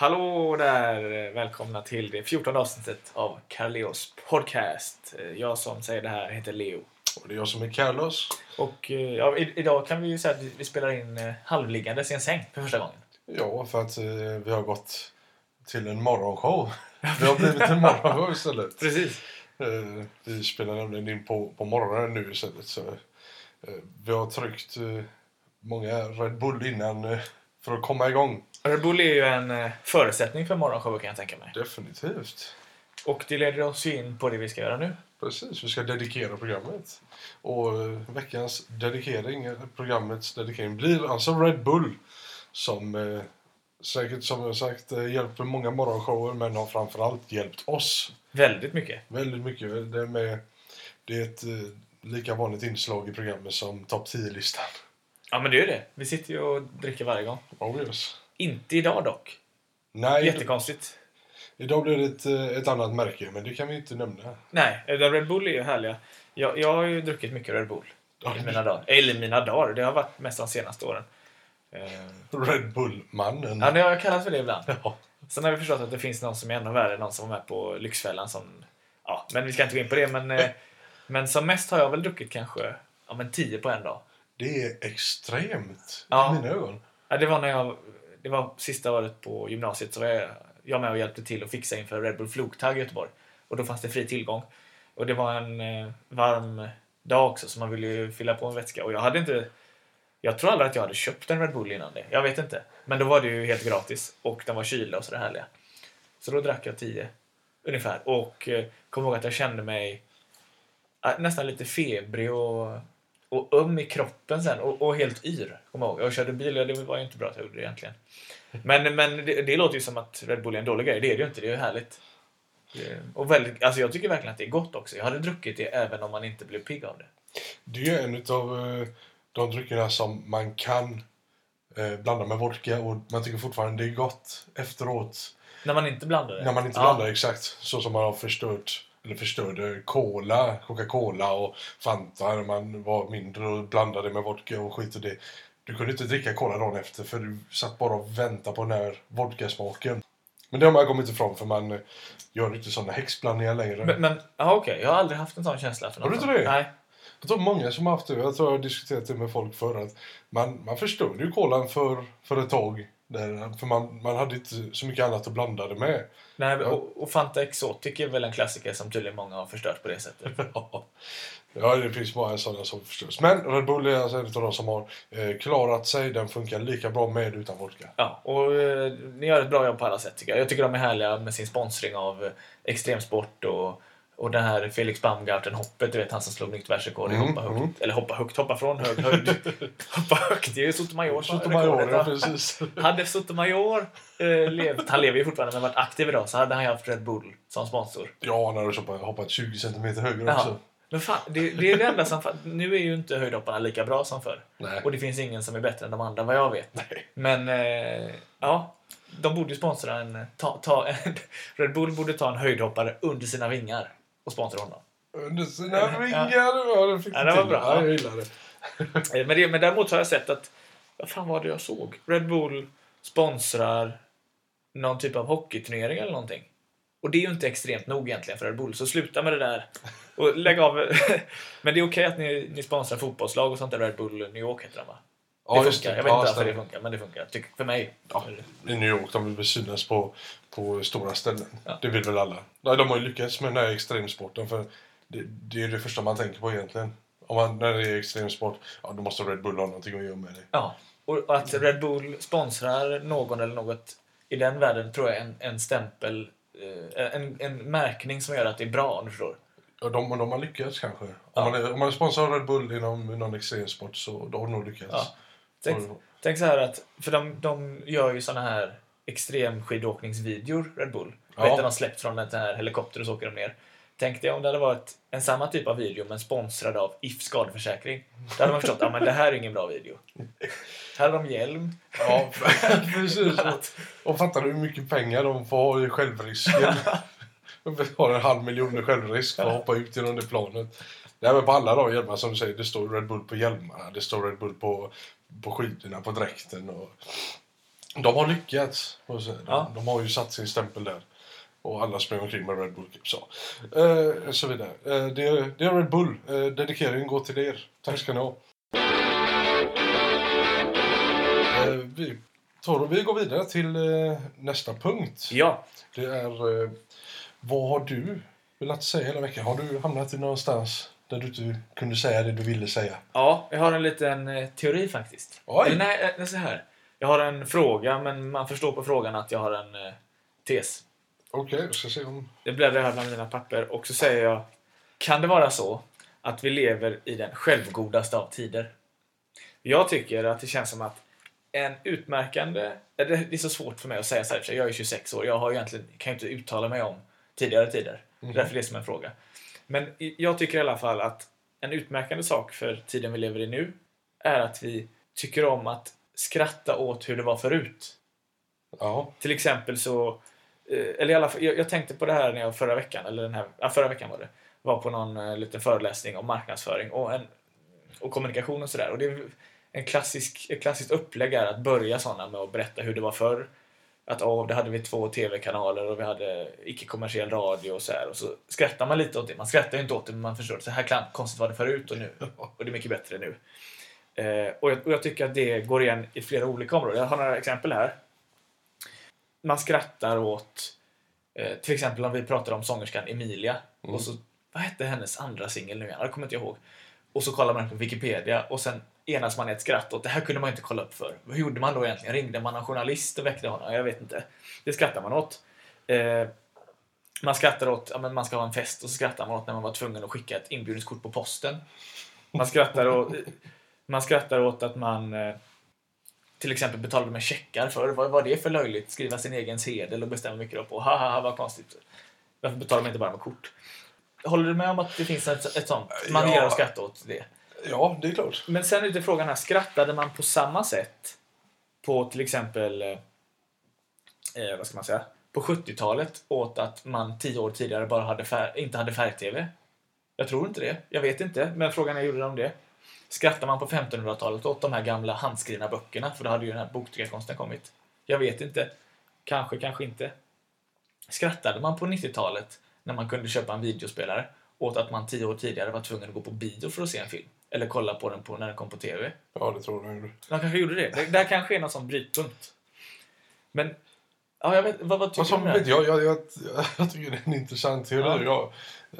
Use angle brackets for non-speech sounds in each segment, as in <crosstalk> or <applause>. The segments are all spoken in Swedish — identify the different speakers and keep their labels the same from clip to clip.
Speaker 1: Hallå där! Välkomna till det 14 avsnittet av Carleos podcast. Jag som säger det här heter Leo.
Speaker 2: Och det är jag som är Carlos.
Speaker 1: Och eh, ja, idag kan vi ju säga att vi, spelar in eh, halvliggandes i en säng för första gången.
Speaker 2: Ja, för att eh, vi har gått till en morgonshow. <laughs> Vi har blivit en morgonshow istället.
Speaker 1: Precis.
Speaker 2: Vi spelar nämligen in på, på morgonen nu istället. Så, vi har tryckt många Red Bull innan för att komma igång.
Speaker 1: Red Bull är ju en eh, förutsättning för morgonshower kan jag tänka mig.
Speaker 2: Definitivt.
Speaker 1: Och det leder oss in på det vi ska göra nu.
Speaker 2: Precis, vi ska dedikera programmet. Och eh, veckans dedikering, eh, programmets dedikering, blir alltså Red Bull. Som eh, säkert som jag sagt hjälper många morgonshower men har framförallt hjälpt oss
Speaker 1: Väldigt mycket.
Speaker 2: väldigt mycket. Det är, med, det är ett eh, lika vanligt inslag i programmet som topp 10-listan.
Speaker 1: Ja men det är det. Vi sitter ju och dricker varje gång.
Speaker 2: Oh yes.
Speaker 1: Inte idag dock.
Speaker 2: Nej,
Speaker 1: Jättekonstigt.
Speaker 2: idag blir det ett, eh, ett annat märke men det kan vi inte nämna.
Speaker 1: Nej, eh, Red Bull är ju härliga. Jag, jag har ju druckit mycket Red Bull
Speaker 2: Ja,
Speaker 1: i mina dagar. Eller mina dagar, det har varit mest de senaste åren. Eh,
Speaker 2: Red Bull-mannen.
Speaker 1: Ja, det har jag kallat för det ibland.
Speaker 2: Ja.
Speaker 1: Sen har vi förstått att det finns någon som är ännu värre, någon som var med på Lyxfällan som... Ja, men vi ska inte gå in på det, men... <laughs> Men som mest har jag väl druckit kanske ja, men tio på en dag.
Speaker 2: Det är extremt
Speaker 1: Ja.
Speaker 2: i mina ögon.
Speaker 1: Ja, det var när jag... Det var sista året på gymnasiet så var jag, jag med och hjälpte till att fixa inför Red Bull Flogtag i Göteborg. Och då fanns det fri tillgång. Och det var en eh, varm dag också så man ville ju fylla på en vätska. Och jag hade inte... Jag tror aldrig att jag hade köpt en Red Bull innan det. Jag vet inte. Men då var det ju helt gratis. Och den var kylda och sådär härliga. Så då drack jag tio ungefär. Och eh, kom ihåg att jag kände mig eh, nästan lite febrig och, och öm i kroppen sen. Och, och helt yr. Kom ihåg. Jag körde bil och det var ju inte bra att jag gjorde det egentligen. Men, men det, det låter ju som att Red Bull är en dålig grej. Det är det ju inte. Det är ju härligt. Det- Och väldigt, alltså jag tycker verkligen att det är gott också. Jag hade druckit det även om man inte blev pigg av det.
Speaker 2: Det är en av de dryckerna som man kan eh, blanda med vodka och man tycker fortfarande det är gott efteråt.
Speaker 1: När man inte blandar det.
Speaker 2: När man inte
Speaker 1: Ja.
Speaker 2: blandar exakt så som man har förstört eller förstörde cola, Coca-Cola och Fanta när man var mindre och blandade med vodka och skit och det. Du kunde inte dricka cola dagen efter för du satt bara och väntade på den här vodkasmaken. Men det har man kommit ifrån för man eh, gör inte sådana häxblandningar längre.
Speaker 1: Men, men okej. Jag har aldrig haft en sån känsla. För
Speaker 2: Har du inte det?
Speaker 1: Nej.
Speaker 2: Jag tror många som har haft det. Jag tror jag har diskuterat det med folk förr. Att man, man förstörde ju kolan för, för ett tag. Där, för man, man hade inte så mycket annat att blanda det med.
Speaker 1: Nej, och, och Fanta Exotic är väl en klassiker som tydligen många har förstört på det sättet. <laughs>
Speaker 2: ja, det finns många sådana som förstörs. Men Red Bull är alltså en av de som har eh, klarat sig. Den funkar lika bra med utan vodka.
Speaker 1: Ja, och eh, ni gör ett bra jobb på alla sätt tycker jag. Jag tycker de är härliga med sin sponsring av eh, extremsport och, och den här Felix Baumgarten-hoppet, du vet han som slog nytt världsrekord i
Speaker 2: Mm,
Speaker 1: hoppa högt.
Speaker 2: mm.
Speaker 1: Eller hoppa högt, hoppa från hög höjd. <laughs> hoppa högt, det är ju Sotomayor som
Speaker 2: Sotomayor, ja, precis. <laughs>
Speaker 1: Hade Sotomayor eh, levt, han lever ju fortfarande men varit aktiv idag, så hade han ju haft Red Bull som sponsor.
Speaker 2: Ja, han hade hoppat, hoppat 20 centimeter högre
Speaker 1: Jaha.
Speaker 2: också.
Speaker 1: Men fan, det, det är det enda som... Nu är ju inte höjdhopparna lika bra som förr.
Speaker 2: Nej.
Speaker 1: Och det finns ingen som är bättre än de andra vad jag vet.
Speaker 2: Nej.
Speaker 1: Men eh, ja, de borde ju sponsra en, ta, ta en... <laughs> Red Bull borde ta en höjdhoppare under sina vingar och sponsra honom.
Speaker 2: Under sina vingar. Ja, det fick
Speaker 1: Ja, det var bra.
Speaker 2: Ja, jag gillar det. <laughs>
Speaker 1: Eh, Men, det, men däremot har jag sett att... Vad fan var det jag såg? Red Bull sponsrar någon typ av hockeyturnering eller någonting. Och det är ju inte extremt nog egentligen för Red Bull, så sluta med det där. Och lägg av. <laughs> men det är okej att ni, ni sponsrar fotbollslag och sånt där. Red Bull New York heter de va? Det
Speaker 2: Ja, just
Speaker 1: funkar.
Speaker 2: det.
Speaker 1: Jag vet inte varför det
Speaker 2: stämmer.
Speaker 1: funkar, men det funkar. Tyck, för mig.
Speaker 2: Ja. I New York, de vill synas på, på stora ställen.
Speaker 1: Ja.
Speaker 2: Det vill väl alla. Nej, de har ju lyckats med den här extremsporten. För det, det är det första man tänker på egentligen. Om man, när det är extremsport, ja då måste Red Bull ha någonting att göra med det.
Speaker 1: Ja, och att Red Bull sponsrar någon eller något i den världen tror jag är en, en stämpel, eh, en, en märkning som gör att det är bra, om du förstår.
Speaker 2: Ja, de, de har lyckats kanske.
Speaker 1: Ja.
Speaker 2: Om, man är, om man av Red Bull inom någon extremsport så då har de nog lyckats.
Speaker 1: Ja. Tänk, tänk så här att, för de, de gör ju såna här extremskidåkningsvideor, Red Bull.
Speaker 2: Ja.
Speaker 1: Vet du, de släppt från en här helikopter och så åker de ner. Tänk dig om det hade varit en samma typ av video men sponsrad av If skadeförsäkring. Då hade man förstått att det här är ingen bra video. Här har de hjälm.
Speaker 2: Ja, <laughs> precis. <laughs> Och, fattar du hur mycket pengar de får ha i självrisken? <laughs> De har en halv miljon i självrisk för att hoppa ut genom det planet. Nej, men på alla de hjälmar som du säger, det står Red Bull på hjälmarna, det står Red Bull på, på skidorna, på dräkten. Och De har lyckats. De,
Speaker 1: Ja.
Speaker 2: de har ju satt sin stämpel där. Och alla springer omkring med Red Bull Caps. Så. Eh, så vidare. Eh, det, är- det är Red Bull. Eh, dedikeringen går till er. Tack ska ni ha. Eh, vi, tar, vi går vidare till eh, nästa punkt.
Speaker 1: Ja,
Speaker 2: Det är eh, vad har du velat säga hela veckan? Har du hamnat i någonstans där du inte kunde säga det du ville säga?
Speaker 1: ja jag har en liten eh, teori faktiskt.
Speaker 2: Oj.
Speaker 1: Eller nej, eh, det är så här. Jag har en fråga, men man förstår på frågan att jag har en eh, tes.
Speaker 2: Okej, jag ska se om...
Speaker 1: Jag bläddrar här bland mina papper och så säger jag Kan det vara så att vi lever i den självgodaste av tider? Jag tycker att det känns som att en utmärkande... eller Det är så svårt för mig att säga så här, jag är 26 år. Jag har egentligen, kan ju inte uttala mig om tidigare tider. Det är därför det är som en fråga. Men jag tycker i alla fall att en utmärkande sak för tiden vi lever i nu är att vi tycker om att skratta åt hur det var förut.
Speaker 2: Ja.
Speaker 1: Till exempel så, eh, eller i alla fall, jag, jag tänkte på det här när jag förra veckan, eller den här, ja, förra veckan var det, var på någon eh, liten föreläsning om marknadsföring och, en, och kommunikation och sådär. Och det är en klassisk, ett klassiskt upplägg är att börja sådana med att berätta hur det var förr. Att åh, det hade vi två tv-kanaler och vi hade icke-kommersiell radio och så här. Och så skrattar man lite åt det. Man skrattar ju inte åt det, men man förstår att så här konstigt var det förut och nu. Och det är mycket bättre nu. Eh, och, jag, och jag tycker att det går igen i flera olika områden. Jag har några exempel här man skrattar åt eh, till exempel om vi pratar om sångerskan Emilia
Speaker 2: Mm.
Speaker 1: och så vad hette hennes andra singel nu igen? Jag kommer inte ihåg. Och så kollar man på Wikipedia och sen enas man i ett skratt åt det här kunde man inte kolla upp för. Vad gjorde man då egentligen? Ringde man en journalist och väckte honom? Jag vet inte. Det skrattar man åt. Eh, man skrattar åt, ja, men man ska ha en fest och så skrattar man åt när man var tvungen att skicka ett inbjudningskort på posten. Man skrattar åt, man skrattar åt att man eh, till exempel betalade med checkar för. Vad var det för löjligt? Skriva sin egen sedel och bestämma mycket på. Haha, vad konstigt. Varför betalar man inte bara med kort? Håller du med om att det finns ett, ett sånt? Man
Speaker 2: Ja.
Speaker 1: gillar att skratta åt det.
Speaker 2: Ja, det är klart.
Speaker 1: Men sen är det frågan här, skrattade man på samma sätt på till exempel, eh, eh vad ska man säga, på 70-talet åt att man tio år tidigare bara hade fär- inte hade färg-tv? Jag tror inte det. Jag vet inte, men frågan är, gjorde de det? Skrattar man på 1500-talet åt de här gamla handskrivna böckerna? För då hade ju den här boktryckarkonsten kommit. Jag vet inte. Kanske, kanske inte. Skrattade man på 90-talet när man kunde köpa en videospelare åt att man tio år tidigare var tvungen att gå på bio för att se en film? Eller kolla på den på, när den kom på TV?
Speaker 2: Ja, det tror jag nog.
Speaker 1: Man kanske gjorde det. Det där kanske är någon sån brytpunkt. Men, ja, jag vet, vad, vad tycker
Speaker 2: Alltså,
Speaker 1: du
Speaker 2: vet jag, jag, jag, jag tycker det är en intressant teori.
Speaker 1: Ja.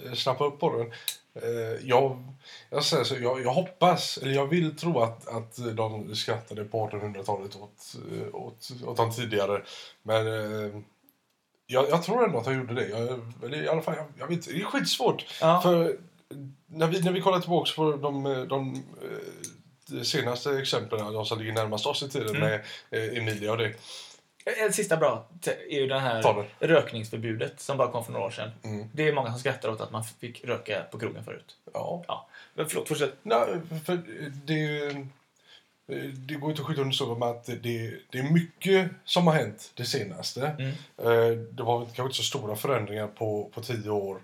Speaker 2: Jag snappar upp på den. Eh, Jag, jag, säger så, jag, jag hoppas, eller jag vill tro att, att de skrattade på 1800-talet åt, eh, åt, åt de tidigare. Men eh, jag, jag tror ändå att de gjorde det. Jag, eller i alla fall, jag, jag vet, det är skitsvårt.
Speaker 1: Ja.
Speaker 2: För när vi, när vi kollar tillbaka på de, de, eh, de senaste exemplen, de som ligger närmast oss i tiden
Speaker 1: Mm.
Speaker 2: med eh, Emilia och det.
Speaker 1: En sista bra är ju det här
Speaker 2: den.
Speaker 1: rökningsförbudet som bara kom för några år sedan.
Speaker 2: Mm.
Speaker 1: Det är många som skrattar åt att man fick röka på krogen förut.
Speaker 2: Ja.
Speaker 1: Ja. Men förlåt, fortsätt.
Speaker 2: Nej, för det, det går inte att skjuta under stolen med att det, det är mycket som har hänt det senaste.
Speaker 1: Mm.
Speaker 2: Eh, Det var kanske inte så stora förändringar på, på tio år eh,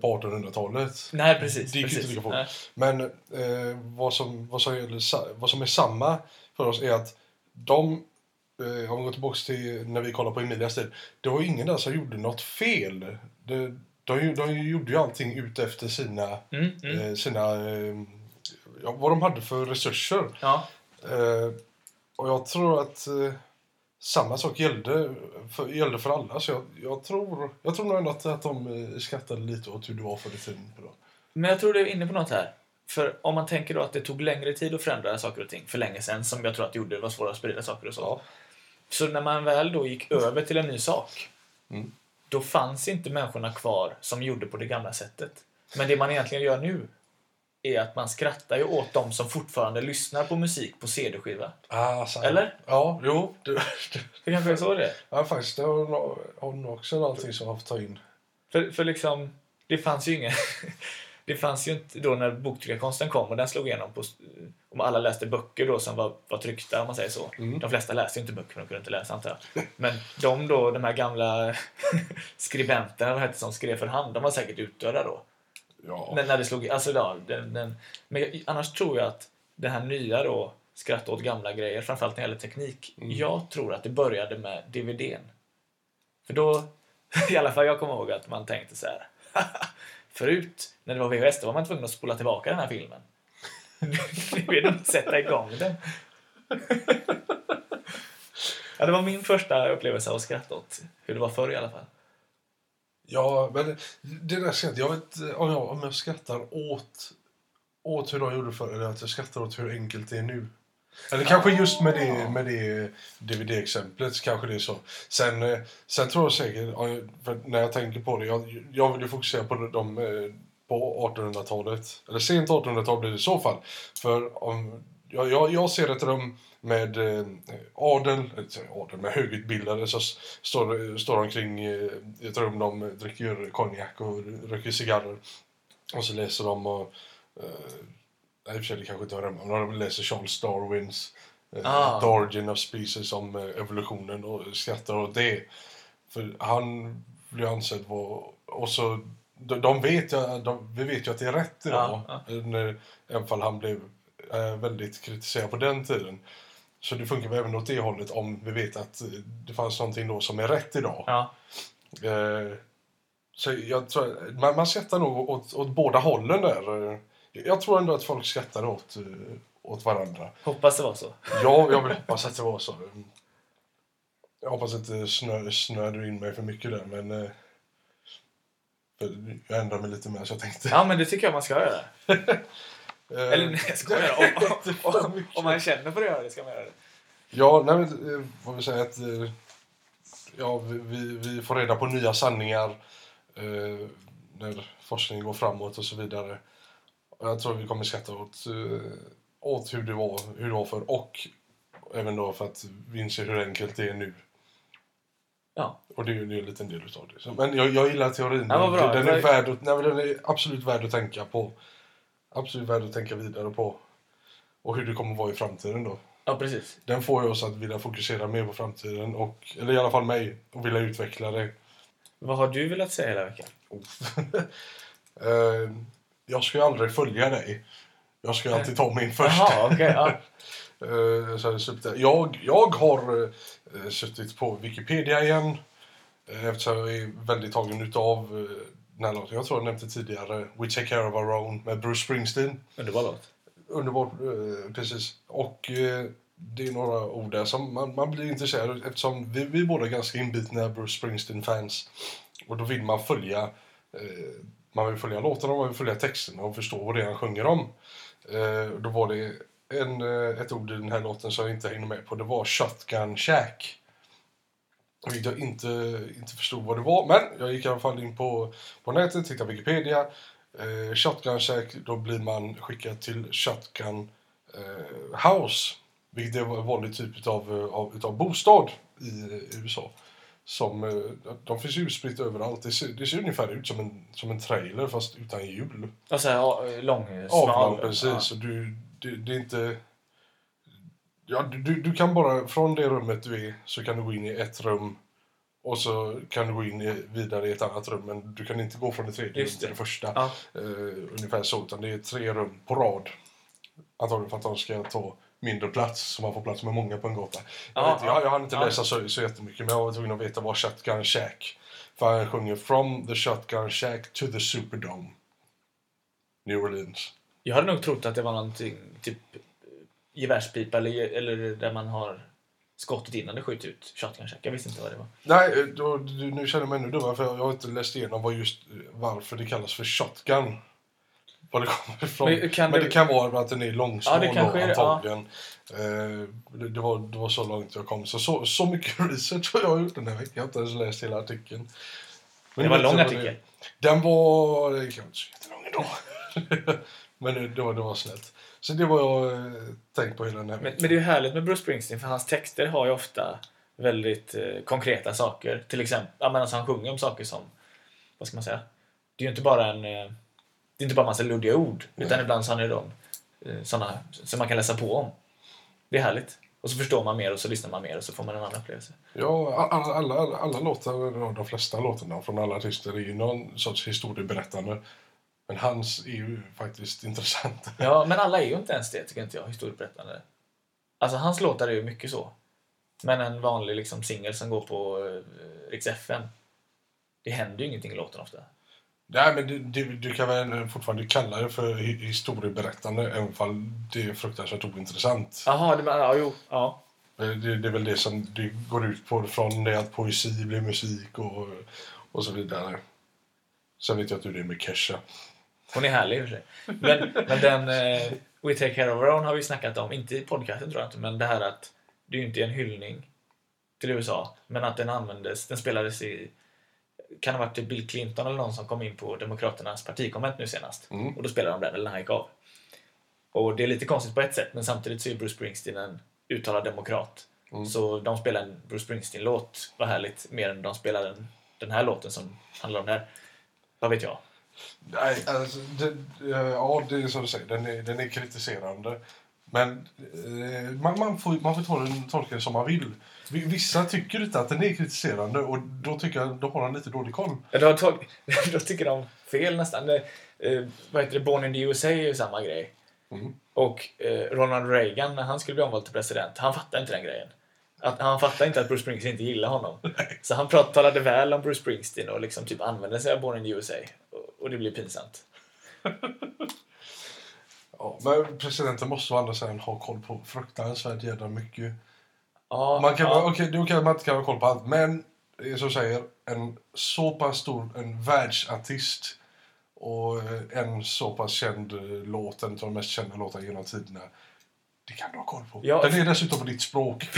Speaker 2: på 1800-talet.
Speaker 1: Nej, precis.
Speaker 2: Det gick
Speaker 1: precis.
Speaker 2: inte lika fort. Men eh, vad, som, vad, som gäller, vad som är samma för oss är att de, eh, om vi går tillbaka till när vi kollade på Emilias tid, det var ingen där som gjorde något fel. Det, de, de gjorde ju allting ut efter sina,
Speaker 1: Mm, mm.
Speaker 2: eh, sina eh, ja, vad de hade för resurser.
Speaker 1: Ja.
Speaker 2: Eh, och jag tror att eh, samma sak gällde för, gällde för alla. Så jag, jag, tror, jag tror nog ändå att, att de eh, skrattade lite åt hur det var förr i tiden.
Speaker 1: Men jag tror du är inne på något här. För om man tänker då att det tog längre tid att förändra saker och ting för länge sedan, som jag tror att det gjorde, det var svårare att sprida saker och så.
Speaker 2: Ja.
Speaker 1: Så när man väl då gick över till en ny sak,
Speaker 2: Mm.
Speaker 1: då fanns inte människorna kvar som gjorde på det gamla sättet. Men det man egentligen gör nu är att man skrattar ju åt de som fortfarande lyssnar på musik på CD-skiva.
Speaker 2: Ah, sant.
Speaker 1: Eller?
Speaker 2: Ja, jo. Det, det,
Speaker 1: Det kanske är så det är.
Speaker 2: ja, faktiskt. Det har nog också någonting som har fått ta in.
Speaker 1: För, för liksom, det fanns ju ingen... <laughs> Det fanns ju inte då när boktryckarkonsten kom och den slog igenom på... Om alla läste böcker då som var, var tryckta, om man säger så.
Speaker 2: Mm.
Speaker 1: De flesta läste ju inte böcker, de kunde inte läsa antar jag. Men de då, de här gamla <laughs> skribenterna, vad hette som skrev för hand, de var säkert utdöda då.
Speaker 2: Ja.
Speaker 1: När, när det slog alltså, ja, den, den, Men jag, annars tror jag att den här nya då, skratta åt gamla grejer, framförallt när det gäller teknik.
Speaker 2: Mm.
Speaker 1: Jag tror att det började med DVDn. För då, <laughs> i alla fall jag kommer ihåg att man tänkte så här. <laughs> Förut, när det var VHS, då var man tvungen att spola tillbaka den här filmen. <laughs> Nu är det sätta igång den. Ja, det var min första upplevelse av att skratta åt hur det var förr i alla fall.
Speaker 2: Ja, men det där skrattet, jag vet om jag, om jag skrattar åt, åt hur de gjorde förr, eller att jag skrattar åt hur enkelt det är nu. Eller kanske just med det, med det DVD-exemplet kanske det är så. Sen, eh, sen tror jag säkert, när jag tänker på det, jag, jag vill ju fokusera på de eh, på 1800-talet. Eller sent 1800-tal blir det i så fall. För om, jag, jag, jag ser ett rum med eh, adel, så- adel med högutbildade så står, står omkring eh, ett rum de dricker konjak och röker cigarrer. Och så läser de och eh, i och för sig det kanske inte hör hemma, men de läser Charles Darwins eh,
Speaker 1: Ah.
Speaker 2: The Origin of Species om eh, evolutionen och skrattar åt det. För han blir ansedd vara... Och så, de, de vet ju, de, vi vet ju att det är rätt idag.
Speaker 1: Ja,
Speaker 2: När, Även fall han blev eh, väldigt kritiserad på den tiden. Så det funkar väl även åt det hållet om vi vet att eh, det fanns någonting då som är rätt idag.
Speaker 1: Ja,
Speaker 2: Eh, så jag tror, man, man skrattar nog åt, åt båda hållen där. Eh, Jag tror ändå att folk skrattar åt, eh, åt varandra.
Speaker 1: hoppas det var så.
Speaker 2: Ja, jag vill hoppas att det var så. Jag hoppas inte snö, snöade in mig för mycket där, men... eh, jag ändrar mig lite mer så jag tänkte...
Speaker 1: Ja, men det tycker jag man ska göra. <laughs>
Speaker 2: Eh,
Speaker 1: Eller nej, jag skojar. <laughs> Om, om, om, man känner för att göra det ska man göra det.
Speaker 2: Ja, nej, men, eh, vad vi säga att eh, ja, vi, vi, får reda på nya sanningar eh, när forskningen går framåt och så vidare. Och jag tror vi kommer skratta åt, åt hur, det var, hur det var för och även då för att vi inser hur enkelt det är nu.
Speaker 1: Ja.
Speaker 2: Och det är ju en liten del utav det. Men jag, jag gillar teorin.
Speaker 1: Bra.
Speaker 2: Den, är värd nej, den är absolut värd att tänka på. Absolut värd att tänka vidare på. Och hur det kommer vara i framtiden då.
Speaker 1: Ja, precis.
Speaker 2: Den får ju oss att vilja fokusera mer på framtiden och, eller i alla fall mig, och vilja utveckla det.
Speaker 1: Vad har du velat säga hela veckan? <laughs>
Speaker 2: Eh, jag ska ju aldrig följa dig. Jag ska alltid ta min först.
Speaker 1: Jaha, okej. ja. <laughs>
Speaker 2: Eh, så jag, jag, jag har eh, suttit på Wikipedia igen. Eftersom jag är väldigt tagen utav den här låten. Jag tror jag nämnde tidigare We Take Care of Our Own med Bruce Springsteen.
Speaker 1: Underbar låt.
Speaker 2: Underbart, eh, precis. Och eh, det är några ord där som man, man blir intresserad eftersom vi, vi är båda ganska inbitna Bruce Springsteen-fans. Och då vill man följa eh, man vill följa låtarna och man vill följa texterna och förstå vad det är han sjunger om. Då var det en, ett ord i den här låten som jag inte hängde med på. Det var Shotgun Shack. Vilket jag inte, inte förstod vad det var. Men jag gick i alla fall in på, på nätet, tittade på Wikipedia. Eh, shotgun Shack, då blir man skickad till Shotgun eh, House. Vilket är en vanlig typ av, av, utav bostad i eh, USA. Som, eh, de finns ju utspritt överallt. Det ser, det ser ungefär ut som en, som en trailer fast utan hjul.
Speaker 1: Och så här ja, lång, smal.
Speaker 2: Avland, precis. Och du, det, det är inte... Ja, du, du, du kan bara, från det rummet du är, så kan du gå in i ett rum och så kan du gå in i, vidare i ett annat rum. Men du kan inte gå från det tredje
Speaker 1: Just
Speaker 2: till
Speaker 1: det.
Speaker 2: första.
Speaker 1: Ja.
Speaker 2: Eh, ungefär så, utan det är tre rum på rad. Antagligen för att de ska ta mindre plats, så man får plats med många på en gata. Jag,
Speaker 1: Ja,
Speaker 2: vet, inte, jag, jag hann inte
Speaker 1: ja.
Speaker 2: läsa så, så jättemycket, men jag var tvungen att veta vad Shotgun Shack. För han sjunger From the Shotgun Shack to the Superdome. New Orleans.
Speaker 1: Jag hade nog trott att det var någonting typ gevärspipa eller, eller där man har skottet innan det skjuter ut shotgun shack. Jag visste inte vad det var.
Speaker 2: Nej, då, du, nu känner jag mig ännu dummare för jag har inte läst igenom vad just, varför det kallas för shotgun. Var det kommer ifrån.
Speaker 1: Men
Speaker 2: Men, det...
Speaker 1: det-
Speaker 2: kan vara att den är långsmal
Speaker 1: Ja, det kanske
Speaker 2: då,
Speaker 1: är det, ja.
Speaker 2: antagligen. Eh, det, var, det var så långt jag kom. Så, så, så mycket <laughs> research har jag gjort den här veckan. Jag har inte ens läst hela artikeln. Men
Speaker 1: Det var en lång artikel.
Speaker 2: Den var... Det kan inte så jättelång ändå. <laughs> Men det, det, var, det var snällt. Så det var jag eh, tänkt på hela den här
Speaker 1: Men, men det är ju härligt med Bruce Springsteen för hans texter har ju ofta väldigt eh, konkreta saker. Till exempel, ja, men alltså han sjunger om saker som, vad ska man säga? Det är ju inte bara en, eh, det är inte bara massa luddiga ord. Utan
Speaker 2: Nej.
Speaker 1: ibland så har han ju dem, eh, sådana som man kan läsa på om. Det är härligt. Och så förstår man mer och så lyssnar man mer och så får man en annan upplevelse.
Speaker 2: Ja, alla, alla, alla, alla låtar, de flesta låtarna från alla artister är ju någon sorts historieberättande. Men hans är ju faktiskt intressant. <laughs>
Speaker 1: Ja, men alla är ju inte ens det tycker inte jag, historieberättande. Alltså hans låtar är ju mycket så. Men en vanlig liksom, singel som går på eh, Rix FM. Det händer ju ingenting i låten ofta.
Speaker 2: Nej, men du, du, du kan väl fortfarande kalla det för hi- historieberättande även om det är fruktansvärt ointressant.
Speaker 1: Jaha, ja, jo, ja.
Speaker 2: Det, det är väl det som det går ut på från det att poesi blir musik och, och så vidare. Sen vet jag inte hur det är med Kesha.
Speaker 1: Hon är härlig i och för sig. Men, men den eh, We Take Care of Our Own har vi snackat om, inte i podcasten tror jag inte, men det här att det är ju inte en hyllning till USA, men att den användes, den spelades i kan ha varit till Bill Clinton eller någon som kom in på Demokraternas partikonvent nu senast.
Speaker 2: Mm.
Speaker 1: Och då spelade de den, eller när han gick av. Och det är lite konstigt på ett sätt, men samtidigt så är Bruce Springsteen en uttalad demokrat.
Speaker 2: Mm.
Speaker 1: Så de spelar en Bruce Springsteen-låt, vad härligt, mer än de spelar den, den här låten som handlar om det här. Vad vet jag?
Speaker 2: Nej, alltså, det, eh, ja, det är som du säger. Den är, den är kritiserande. Men eh, man, man, får, man får ta den, tolka det som man vill. Vi- Vissa tycker inte att den är kritiserande och då tycker jag då har han lite dålig koll.
Speaker 1: Ja, Då, tol- <laughs> då tycker de fel nästan. Det, Eh, vad heter det? Born in the USA är ju samma grej.
Speaker 2: Mm.
Speaker 1: Och eh, Ronald Reagan, när han skulle bli omvald till president, han fattade inte den grejen. Att, han fattade inte att Bruce Springsteen inte gillar honom. Så han prat, talade väl om Bruce Springsteen och liksom typ använde sig av Born in the USA. Och, det blir pinsamt. <laughs>
Speaker 2: Ja, men presidenten måste å andra sidan ha koll på fruktansvärt jävla mycket.
Speaker 1: Ja,
Speaker 2: Man kan,
Speaker 1: ja.
Speaker 2: vara- Okej, då kan man inte kan ha koll på allt. Men det är som säger, en så pass stor en världsartist och en så pass känd låt, en av de mest kända låtarna genom tiderna. Det kan du ha koll på.
Speaker 1: Ja.
Speaker 2: Den är dessutom på ditt språk. <laughs>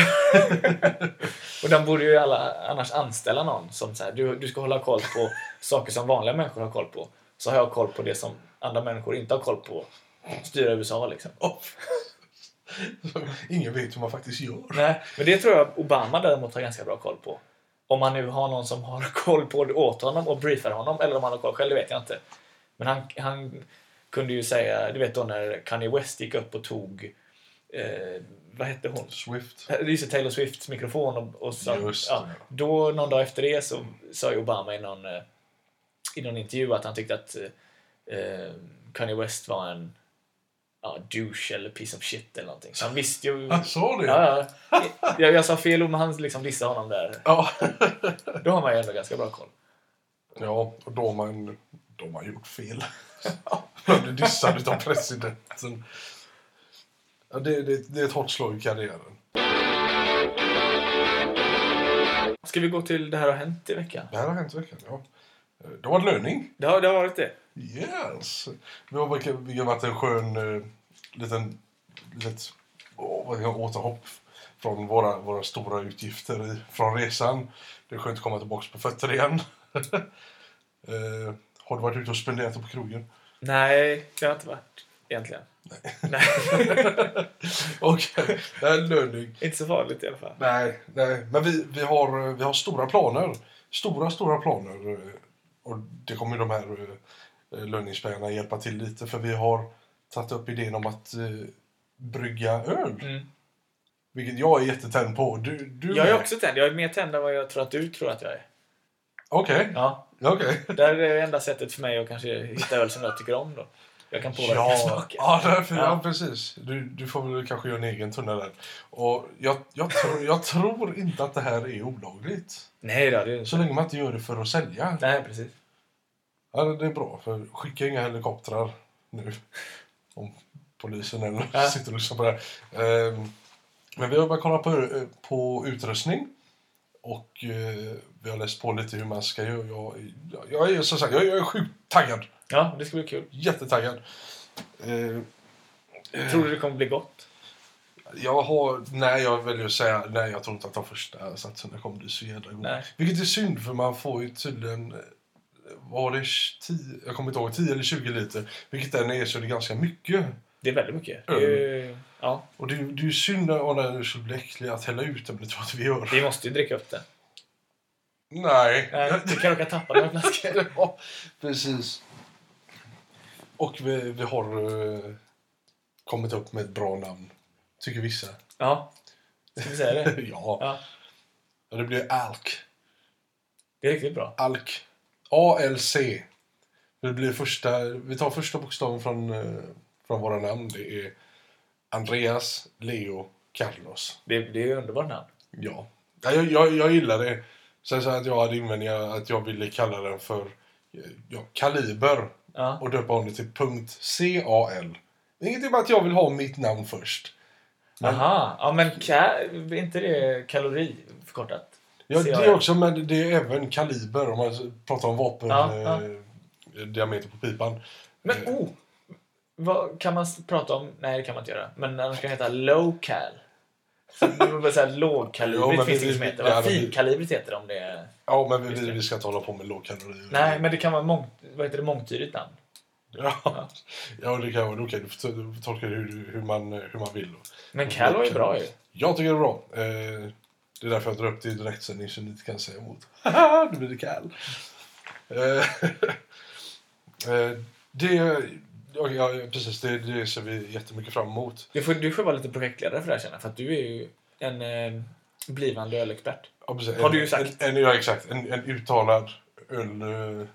Speaker 1: Och de borde ju alla annars anställa någon som här, du, du ska hålla koll på saker som vanliga människor har koll på. Så har jag koll på det som andra människor inte har koll på. Styra USA liksom.
Speaker 2: Ingen vet hur man faktiskt gör.
Speaker 1: Nej, men det tror jag Obama däremot har ganska bra koll på. Om man nu har någon som har <laughs> koll på det åt honom och briefar honom, eller om han har koll själv, det vet jag inte. Men han, han kunde ju säga, du vet då när Kanye West gick upp och tog, eh, vad hette hon?
Speaker 2: Swift.
Speaker 1: Det är ju Taylor Swifts mikrofon och, och sa,
Speaker 2: Just
Speaker 1: ja,
Speaker 2: det.
Speaker 1: då någon dag efter det så sa ju Obama i någon, eh, i någon intervju att han tyckte att eh, Kanye West var en ja, douche eller piece of shit eller någonting. Så han visste ju...
Speaker 2: Han sa det?
Speaker 1: Ja, ja. Jag, jag sa fel ord, men han liksom dissade honom där.
Speaker 2: Ja. <laughs>
Speaker 1: Då har man ju ändå ganska bra koll.
Speaker 2: Ja, och då har man, då har man gjort fel. <laughs> Man blir dissad av presidenten. Ja, det, det, det är ett hårt slag i karriären.
Speaker 1: Ska vi gå till det här har hänt i veckan?
Speaker 2: Det här har hänt i veckan, ja. Det var löning.
Speaker 1: Det har, det har varit det.
Speaker 2: Yes! Det har har varit en skön uh, liten, litet det, återhopp från våra, våra stora utgifter i, från resan. Det är skönt att komma tillbaka på fötter igen. <laughs> Eh, har du varit ute och spenderat på krogen?
Speaker 1: Nej, det har inte varit egentligen. Nej. <laughs>
Speaker 2: Okej, det är löning.
Speaker 1: inte så farligt i alla fall.
Speaker 2: Nej, nej. men vi, vi, har, vi har stora planer. Stora, stora planer. Och det kommer ju de här eh, löningspengarna hjälpa till lite. För vi har tagit upp idén om att eh, brygga öl.
Speaker 1: Mm.
Speaker 2: Vilket jag är jättetänd på. Du, du
Speaker 1: Jag är
Speaker 2: med?
Speaker 1: också tänd. Jag är mer tänd än vad jag tror att du tror att jag är.
Speaker 2: Okej,
Speaker 1: Ja,
Speaker 2: okej.
Speaker 1: det här är det enda sättet för mig att kanske hitta öl som jag tycker om då. Jag kan påverka
Speaker 2: Ja,
Speaker 1: smaken.
Speaker 2: ja, därför, ja.
Speaker 1: Ja.
Speaker 2: precis. Du, du får väl kanske göra en egen tunna där. Och jag, jag, tror, jag tror inte att det här är olagligt.
Speaker 1: Nej då, det är
Speaker 2: Så länge man inte gör det för att sälja.
Speaker 1: Nej, precis.
Speaker 2: Ja, det är bra. För skicka inga helikoptrar nu. Om polisen eller
Speaker 1: Ja.
Speaker 2: sitter och lyssnar på det här. Ehm, Men vi har börjat kolla på, eh, på utrustning. Och eh, vi har läst på lite hur man ska göra. Jag, jag, jag är som sagt jag, jag är sjukt taggad.
Speaker 1: Ja, det ska bli kul.
Speaker 2: Jättetaggad. Eh,
Speaker 1: Tror du det kommer bli gott?
Speaker 2: Jag har, nej jag väljer att säga nej jag tror inte att de första satserna kommer bli så jävla goda.
Speaker 1: Nej.
Speaker 2: Vilket är synd för man får ju tydligen, eh, var det 10, jag kommer inte ihåg, 10 eller 20 liter. Vilket den är så är det ganska mycket.
Speaker 1: Det är väldigt mycket. Är ju, ja,
Speaker 2: Och det, är det är ju synd om den är så äcklig att hälla ut den, men det tror jag inte vi gör.
Speaker 1: vi måste ju dricka upp den.
Speaker 2: Nej.
Speaker 1: Nej, vi kan råka tappa några flaskor. <laughs>
Speaker 2: ja, precis. Och vi, vi har eh, kommit upp med ett bra namn. Tycker vissa.
Speaker 1: Ja, ska vi säga det? <laughs>
Speaker 2: ja.
Speaker 1: Ja,
Speaker 2: ja. Det blir ALK.
Speaker 1: det är riktigt bra.
Speaker 2: ALK. ALC. Det blir första, vi tar första bokstaven från, eh, från våra namn. Det är Andreas, Leo, Carlos.
Speaker 1: Det, det är ju underbart namn.
Speaker 2: Ja. ja jag, jag, jag gillar det. Sen så att jag hade invändningar att jag ville kalla den för eh, ja, Kaliber
Speaker 1: Ja.
Speaker 2: och döpa om det till punkt CAL. Ingenting med att jag vill ha mitt namn först. Men-
Speaker 1: Aha. Ja, men är inte det kalori förkortat?
Speaker 2: Ja, det också, men det är även kaliber om man pratar om vapen
Speaker 1: Ja, ja.
Speaker 2: Eh, diameter på pipan.
Speaker 1: Men
Speaker 2: Eh,
Speaker 1: oh! Vad kan man prata om? Nej, det kan man inte göra. Men kan det heta low cal. Så det var lågkalibrigt
Speaker 2: men
Speaker 1: finns det som heter.
Speaker 2: ja,
Speaker 1: Finkalibrigt heter det om det är...
Speaker 2: Ja, men vi, vi, ska inte hålla på med lågkalorier.
Speaker 1: Nej, men det kan vara mång... vad heter det, mångtydigt namn.
Speaker 2: Ja, ja det kan vara okej. Får du får tolka det hur, hur, man, hur man vill.
Speaker 1: Men cal var ju bra ju.
Speaker 2: Jag tycker det är bra. Eh, det är därför jag drar upp det i direktsändning så ni inte kan säga emot. <laughs> Nu blir det kall. Eh, <laughs> eh, det, ja, precis, det, det ser vi jättemycket fram emot.
Speaker 1: Du får, du får vara lite projektledare för det här känner För att du är ju en eh, blivande ölexpert.
Speaker 2: Ja, precis.
Speaker 1: Har du ju sagt.
Speaker 2: En, en, ja, exakt. En, en uttalad öl... Eh,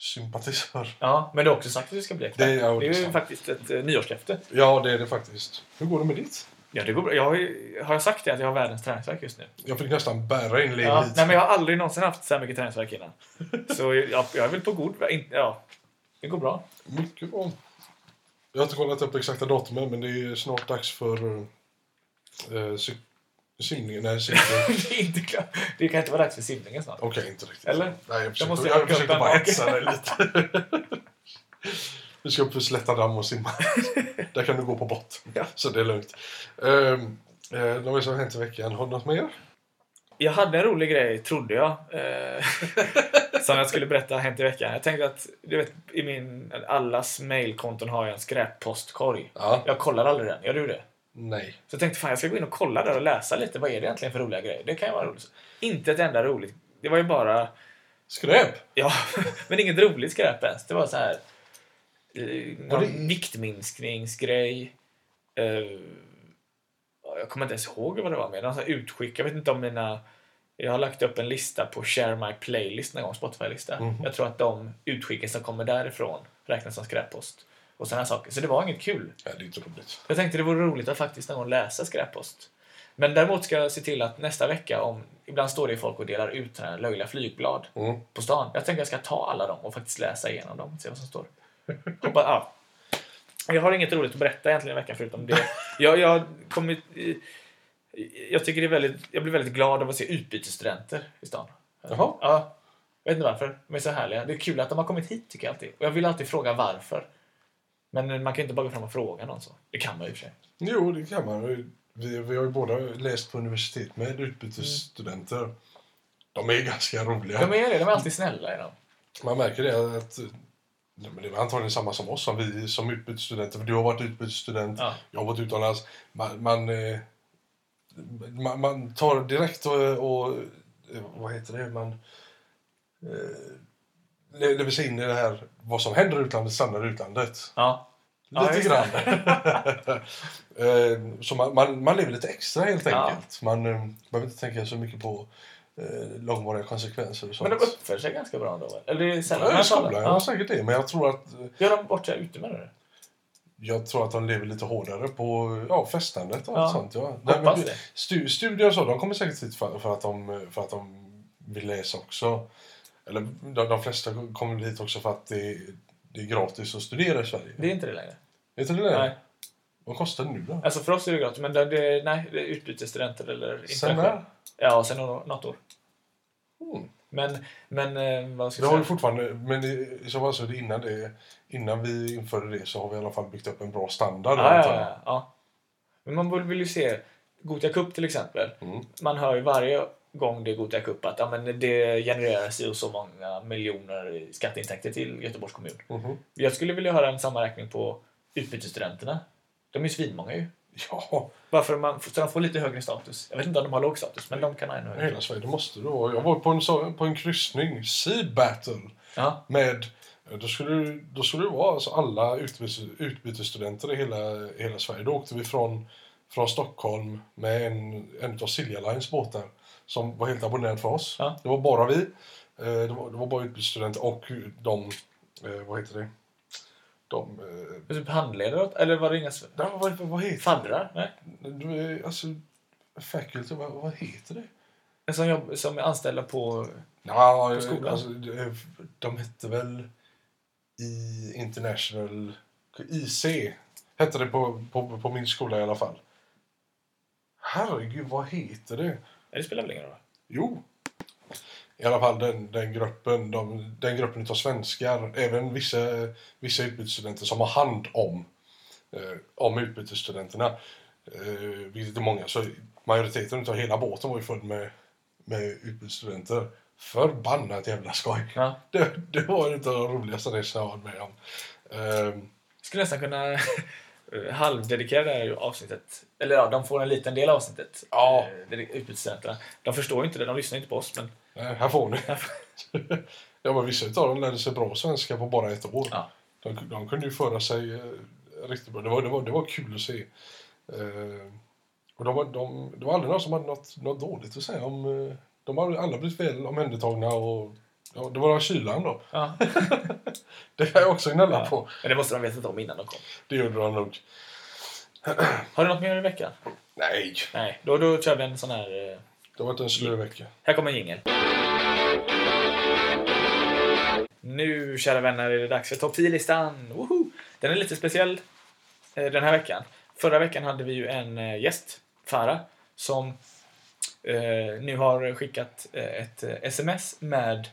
Speaker 2: sympatisör.
Speaker 1: Ja, men du har också sagt att du ska bli expert.
Speaker 2: Det ja,
Speaker 1: det är
Speaker 2: det är
Speaker 1: ju
Speaker 2: sant.
Speaker 1: faktiskt ett eh, nyårslöfte.
Speaker 2: Ja, det är det faktiskt. Hur går det med ditt?
Speaker 1: Ja, det går bra. Jag har, ju, har jag sagt det att jag har världens träningsvärk just nu?
Speaker 2: Jag fick nästan bära in Leo
Speaker 1: Ja,
Speaker 2: hit.
Speaker 1: nej, men jag har aldrig någonsin haft så här mycket träningsvärk innan. <laughs> Så jag, jag är väl på god väg. Ja, det går bra.
Speaker 2: Mycket bra. Jag har inte kollat upp exakta datumet, men det är snart dags för uh, simningen. Nej, <laughs> cykeln.
Speaker 1: det, är inte klart. det kan inte vara dags för simningen snart.
Speaker 2: Okej, inte riktigt.
Speaker 1: Eller?
Speaker 2: Nej, jag
Speaker 1: Jag
Speaker 2: försökte,
Speaker 1: måste
Speaker 2: jag,
Speaker 1: haka upp
Speaker 2: försökte bara hetsa dig lite. Vi ska upp för Slätta damm och simma. <laughs> Där kan du gå på botten.
Speaker 1: Ja.
Speaker 2: Så det är lugnt. Um, uh, vad som har hänt i veckan? Har du något mer?
Speaker 1: Jag hade en rolig grej, trodde jag, eh, <laughs> som jag skulle berätta hänt i veckan. Jag tänkte att, du vet, i min, allas mailkonton har jag en skräppostkorg.
Speaker 2: Ja.
Speaker 1: Jag kollar aldrig den, gör du det?
Speaker 2: Nej.
Speaker 1: Så jag tänkte fan jag ska gå in och kolla där och läsa lite. Vad är det egentligen för roliga grejer? Det kan ju vara roligt. Inte ett enda roligt. Det var ju bara,
Speaker 2: Skräp?
Speaker 1: ja, <laughs> men inget roligt skräp ens. Det var så här, eh, någon
Speaker 2: det-
Speaker 1: viktminskningsgrej. Eh, jag kommer inte ens ihåg vad det var med. Någon utskick. Jag vet inte om mina... Jag har lagt upp en lista på Share My Playlist någon gång, Spotify-lista.
Speaker 2: Mhm.
Speaker 1: Jag tror att de utskicken som kommer därifrån räknas som skräppost. Och sådana saker. Så det var inget kul.
Speaker 2: Nej, det är inte roligt.
Speaker 1: Jag tänkte det vore roligt att faktiskt någon gång läsa skräppost. Men däremot ska jag se till att nästa vecka, om ibland står det folk och delar ut här löjliga flygblad
Speaker 2: Mm.
Speaker 1: på stan. Jag tänker jag ska ta alla dem och faktiskt läsa igenom dem och se vad som står. Hoppas, ja. Jag har inget roligt att berätta egentligen i veckan förutom det. Jag, jag, kommer, jag, tycker det är väldigt, jag blir väldigt glad av att se utbytesstudenter i stan.
Speaker 2: Jaha.
Speaker 1: Ja. Jag vet inte varför. De är så härliga. Det är kul att de har kommit hit tycker jag alltid. Och jag vill alltid fråga varför. Men man kan inte bara gå fram och fråga någon så. Det kan man ju för sig.
Speaker 2: Jo, det kan man. Vi, vi har ju båda läst på universitet med utbytesstudenter. De är ganska roliga.
Speaker 1: De är det. De är alltid snälla. Är de.
Speaker 2: Man märker det att nej, men det är antagligen samma som oss, som vi som utbytesstudenter. För du har varit utbytesstudent,
Speaker 1: Ja.
Speaker 2: jag har varit utomlands. Man, man, eh, man, man tar direkt och, och eh, vad heter det, man eh, lever sig in i det här, vad som händer i utlandet stannar i utlandet.
Speaker 1: Ja. Ja,
Speaker 2: Lite
Speaker 1: just
Speaker 2: grann. <laughs> Eh, Så man, man, man lever lite extra helt
Speaker 1: Ja.
Speaker 2: enkelt. Man eh, behöver inte tänka så mycket på långvariga konsekvenser och sånt.
Speaker 1: Men de uppför sig ganska bra ändå. Eller det är sällan
Speaker 2: Ja, i skolan, ja.
Speaker 1: Ja.
Speaker 2: säkert det. Men jag tror att
Speaker 1: Gör de bort sig ute med det?
Speaker 2: jag tror att de lever lite hårdare på ja, festandet och
Speaker 1: Ja.
Speaker 2: allt sånt. Ja. Nej, men
Speaker 1: det.
Speaker 2: stu, studier och så, de kommer säkert hit för, för, att de, för att de vill läsa också. Eller de, de flesta kommer hit också för att det, det är gratis att studera i Sverige.
Speaker 1: Det är inte det längre.
Speaker 2: Vet du det?
Speaker 1: Nej.
Speaker 2: Vad kostar det nu då?
Speaker 1: Alltså för oss är det gratis, men det, det, nej, det är utbytesstudenter eller
Speaker 2: Sen
Speaker 1: interaktion.
Speaker 2: där?
Speaker 1: Ja, sen nå- något år.
Speaker 2: Mm.
Speaker 1: Men, men eh, vad ska jag säga?
Speaker 2: fortfarande, men i, så fall så är det innan, det, innan vi införde det så har vi i alla fall byggt upp en bra standard. Antar
Speaker 1: ja, ja, ja. Men man vill- ju se Gotia Cup till exempel.
Speaker 2: Mm.
Speaker 1: Man hör ju varje gång det är Gotia Cup att ja, men det genereras ju så många miljoner i skatteintäkter till Göteborgs kommun.
Speaker 2: Mhm.
Speaker 1: Jag skulle vilja höra en sammanräkning på utbytesstudenterna. De är ju svinmånga ju. <laughs>
Speaker 2: Ja,
Speaker 1: Varför man, så de får lite högre status. Jag vet inte om de har låg status, men de kan ha ännu högre.
Speaker 2: hela Sverige, det måste det vara. Jag var på en, så- på en kryssning, Sea Battle,
Speaker 1: Ja,
Speaker 2: med då skulle, då skulle det vara alltså alla utbytes, utbytesstudenter i hela, hela Sverige. Då åkte vi från, från Stockholm med en, en av Silja Lines båtar som var helt abonnerad för oss.
Speaker 1: Ja.
Speaker 2: Det var bara vi. Eh, Det var, det var bara utbytesstudenter och de, eh, vad heter det, De... Eh,
Speaker 1: Typ handledare? åt- Eller var det inga...
Speaker 2: nej, vad, vad heter
Speaker 1: Faddrar? Nej.
Speaker 2: Du är, alltså, faculty, vad, vad heter det?
Speaker 1: Som, jobb, som är anställda på...
Speaker 2: Ja,
Speaker 1: På skolan?
Speaker 2: alltså, de hette väl i International... IC hette det på, på, på min skola i alla fall. Herregud, vad heter det?
Speaker 1: Det spelar väl ingen roll?
Speaker 2: Jo. I alla fall den, den gruppen, de, den gruppen av svenskar, även vissa, vissa utbytesstudenter som har hand om, eh, om utbytesstudenterna, eh, vilket är många, så majoriteten av hela båten var ju full med, med utbytesstudenter. Förbannat jävla skoj!
Speaker 1: Ja. <laughs>
Speaker 2: Det, det var en av de roligaste resorna jag varit med om. Eh,
Speaker 1: Skulle nästan kunna halvdedikera det här avsnittet. Eller ja, de får en liten del av avsnittet.
Speaker 2: Ja.
Speaker 1: Eh, Utbytesstudenterna. De förstår ju inte det, de lyssnar inte på oss. Men
Speaker 2: eh, här får ni. <laughs> ja, men vissa av dem lärde sig bra svenska på bara ett år.
Speaker 1: Ja.
Speaker 2: De, de kunde ju föra sig eh, riktigt bra. Det var, det, var, det var kul att se. Eh, och de, de, det var aldrig någon som hade något, något dåligt att säga om... Eh, de hade alla blivit väl omhändertagna och... Ja, det var kylan då.
Speaker 1: ja. <laughs>
Speaker 2: Det kan jag också gnälla
Speaker 1: Ja.
Speaker 2: på.
Speaker 1: Men det måste de veta om innan de kom.
Speaker 2: Det gjorde de nog.
Speaker 1: Har du något mer i veckan?
Speaker 2: Nej,
Speaker 1: Nej, då, då kör vi en sån här
Speaker 2: det har varit en slö vecka.
Speaker 1: Här kommer en jingel. Nu, kära vänner, är det dags för topp 10-listan. Woho! Den är lite speciell eh, den här veckan. Förra veckan hade vi ju en eh, gäst, Farah, som eh, nu har skickat eh, ett sms med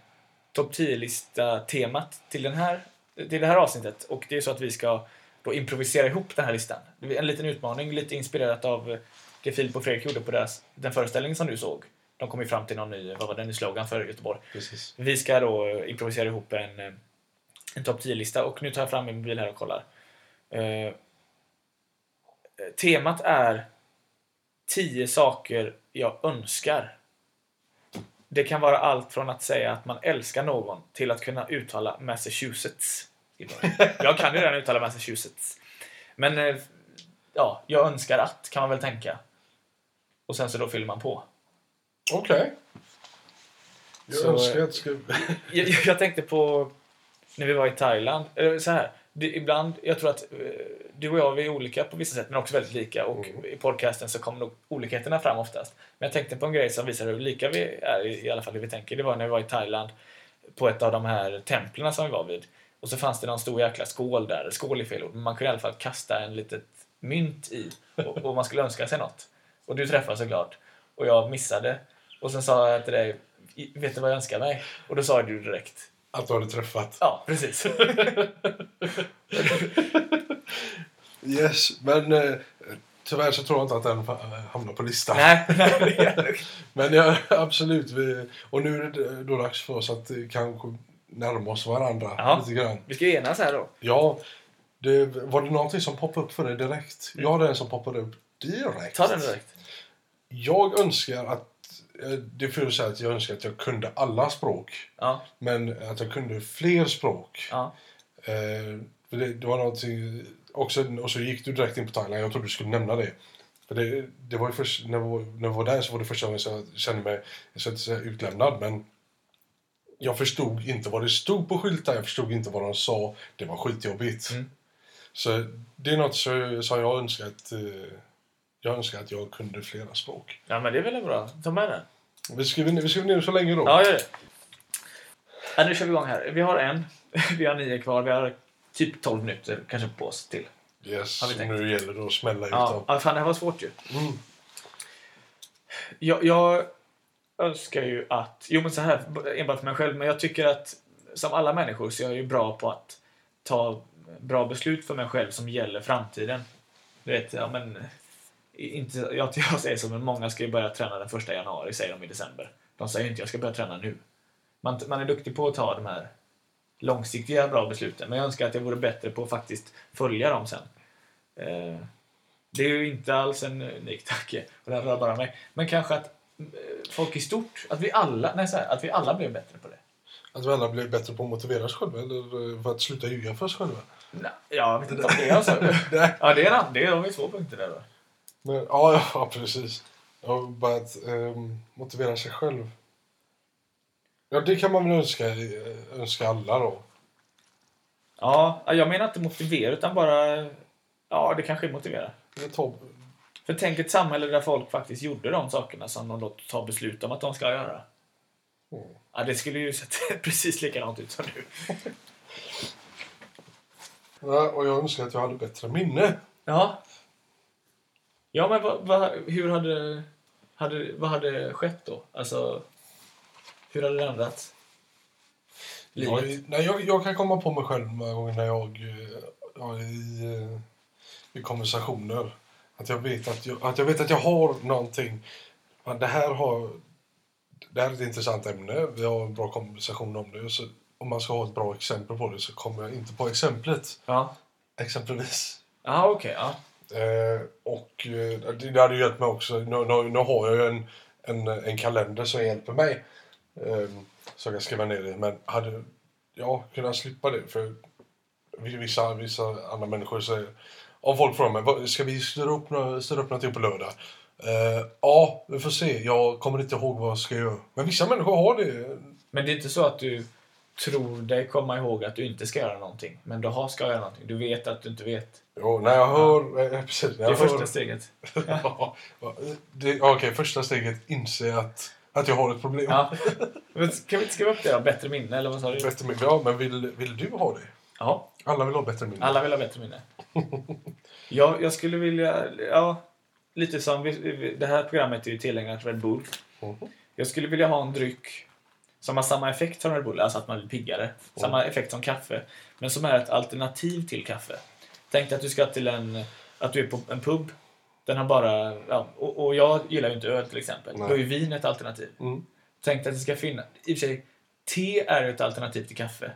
Speaker 1: topp 10-lista-temat till, den här, till det här avsnittet. Och det är så att vi ska då improvisera ihop den här listan. Det är en liten utmaning, lite inspirerat av det Filip och Fredrik gjorde på deras, den föreställningen som du såg. De kom ju fram till någon ny, vad var det, ny slogan för Göteborg.
Speaker 2: Precis.
Speaker 1: Vi ska då improvisera ihop en, en topp 10-lista och nu tar jag fram min mobil här och kollar. Eh, temat är 10 saker jag önskar. Det kan vara allt från att säga att man älskar någon till att kunna uttala Massachusetts. Jag kan ju redan uttala Massachusetts. Men eh, ja, jag önskar att kan man väl tänka. Och sen så då fyller man på.
Speaker 2: Okej. Jag
Speaker 1: Så,
Speaker 2: önskar det skulle... <laughs>
Speaker 1: Jag, jag tänkte på när vi var i Thailand. Eller så här, det, ibland, jag tror att eh, du och jag vi är olika på vissa sätt men också väldigt lika och
Speaker 2: Mm.
Speaker 1: i podcasten så kommer nog olikheterna fram oftast. Men jag tänkte på en grej som visar hur lika vi är, i i alla fall hur vi tänker. Det var när vi var i Thailand på ett av de här templen som vi var vid. Och så fanns det någon stor jäkla skål där. Skål är fel ord, men man kunde i alla fall kasta en litet mynt i och, och man skulle önska sig något. Och du träffade såklart. Och jag missade. Och sen sa jag till dig, vet du vad jag önskar mig? Och då sa du direkt,
Speaker 2: Att du hade träffat.
Speaker 1: Ja, precis. <laughs>
Speaker 2: Yes, men eh, tyvärr så tror jag inte att den hamnar på listan.
Speaker 1: nej, nej, det är det. <laughs>
Speaker 2: Men ja, absolut. Vi, och nu är det då dags för oss att kanske närma oss varandra
Speaker 1: Ja.
Speaker 2: lite grann.
Speaker 1: Vi ska enas här då.
Speaker 2: Ja, det, var det någonting som poppade upp för dig direkt? Jag är den som poppade upp direkt.
Speaker 1: Ta den direkt.
Speaker 2: Jag önskar att, eh, det att säga att jag önskar att jag kunde alla språk.
Speaker 1: Ja,
Speaker 2: Men att jag kunde fler språk.
Speaker 1: ja.
Speaker 2: Eh, det, det var någonting också, och så gick du direkt in på Thailand. Jag trodde du skulle nämna det. För det, det var först, när, var- när vi var där så var det första gången jag kände mig, jag ska inte säga utlämnad, men jag förstod inte vad det stod på skyltar, jag förstod inte vad de sa. Det var skitjobbigt.
Speaker 1: Mm.
Speaker 2: Så det är något som som jag önskar att, eh, jag önskar att jag kunde flera språk.
Speaker 1: ja, men det är väl bra. Ta med den.
Speaker 2: Vi skriver, vi skriver ner så länge då.
Speaker 1: Ja, gör det. Ja, nu kör vi igång här. Vi har en. <laughs> Vi har nio kvar. Vi har typ 12 minuter kanske på oss till.
Speaker 2: Yes,
Speaker 1: Har vi tänkt.
Speaker 2: nu gäller det att smälla ut
Speaker 1: Ja,
Speaker 2: dem.
Speaker 1: ja fan det här var svårt ju.
Speaker 2: Mm.
Speaker 1: Jag, jag önskar ju att, jo men så här, enbart för mig själv, men jag tycker att som alla människor så är jag ju bra på att ta bra beslut för mig själv som gäller framtiden. Du vet, ja men, inte, jag, <laughs> jag säger så, men många ska ju börja träna den första januari, säger de i december. De säger inte jag ska börja träna nu. Man, man är duktig på att ta de här långsiktiga bra besluten, men jag önskar att jag vore bättre på att faktiskt följa dem sen. Eh, det är ju inte alls en unik tanke, och det här rör bara mig. Men kanske att eh, folk i stort, att vi alla, nej, så här, att vi alla blev bättre på det.
Speaker 2: Att vi alla blir bättre på att motivera oss själva eller eh, för att sluta ljuga för oss själva.
Speaker 1: Nej, jag vet inte om det är alltså. <laughs>
Speaker 2: Nej.
Speaker 1: Ja, det är en, det har vi två punkter där då.
Speaker 2: Men, ja, <laughs> ja, precis. Ja, bara att ehm, motivera sig själv. Ja, det kan man väl önska, eh, önska alla då.
Speaker 1: Ja, jag menar inte motivera utan bara... Ja, det kanske är motivera. För tänk ett samhälle där folk faktiskt gjorde de sakerna som de då tar beslut om att de ska göra.
Speaker 2: Mm.
Speaker 1: Ja, det skulle ju <laughs> sett precis likadant ut som nu.
Speaker 2: ja, och jag önskar att jag hade bättre minne.
Speaker 1: Ja. Ja, men vad, vad, hur hade, hade... Vad hade skett då? Alltså... Hur hade det ändrats?
Speaker 2: Jag, nej, jag, jag kan komma på mig själv många gånger när jag eh, ja, i, eh, i konversationer. Att jag, vet att, jag, att jag vet att jag har någonting. Ja, Det här, har, det här är ett intressant ämne. Vi har en bra konversation om det. Så om man ska ha ett bra exempel på det så kommer jag inte på exemplet.
Speaker 1: Ja.
Speaker 2: Exempelvis.
Speaker 1: Ja, okej. ja.
Speaker 2: Eh, och eh, det, det hade ju hjälpt mig också. Nu, nu, nu har jag ju en, en, en kalender som hjälper mig. Eh, så jag kan skriva ner det. Men hade jag kunnat slippa det? För vissa, vissa andra människor säger... Om folk frågar mig, ska vi styra upp, styra upp någonting på lördag? Eh, ja, vi får se. Jag kommer inte ihåg vad jag ska göra. Men vissa människor har det.
Speaker 1: Men det är inte så att du tror dig komma ihåg att du inte ska göra någonting. Men du har ska göra någonting. Du vet att du inte vet.
Speaker 2: Jo, när jag hör... Eh, precis, när
Speaker 1: Det är
Speaker 2: jag hör,
Speaker 1: första steget. <laughs>
Speaker 2: Ja, Okej, första steget inse att, att jag har ett problem.
Speaker 1: Ja. Men Kan vi inte skriva upp det då? Bättre minne, eller vad sa du?
Speaker 2: Bättre minne. Ja, men vill, vill du ha det?
Speaker 1: Ja,
Speaker 2: Alla vill ha bättre minne.
Speaker 1: alla vill ha bättre minne. Ja, jag skulle vilja... Ja, lite som... vi- Det här programmet är ju tillägnat Red Bull.
Speaker 2: Mhm.
Speaker 1: Jag skulle vilja ha en dryck som har samma effekt som Red Bull, alltså att man blir piggare. Samma effekt som kaffe, men som är ett alternativ till kaffe. Tänk dig att du ska till en... Att du är på en pub. Den har bara... Ja, och, och jag gillar ju inte öl till exempel.
Speaker 2: Nej.
Speaker 1: Då är ju vin ett alternativ.
Speaker 2: Mm.
Speaker 1: Tänk dig att det ska finnas... I och för sig, te är ett alternativ till kaffe.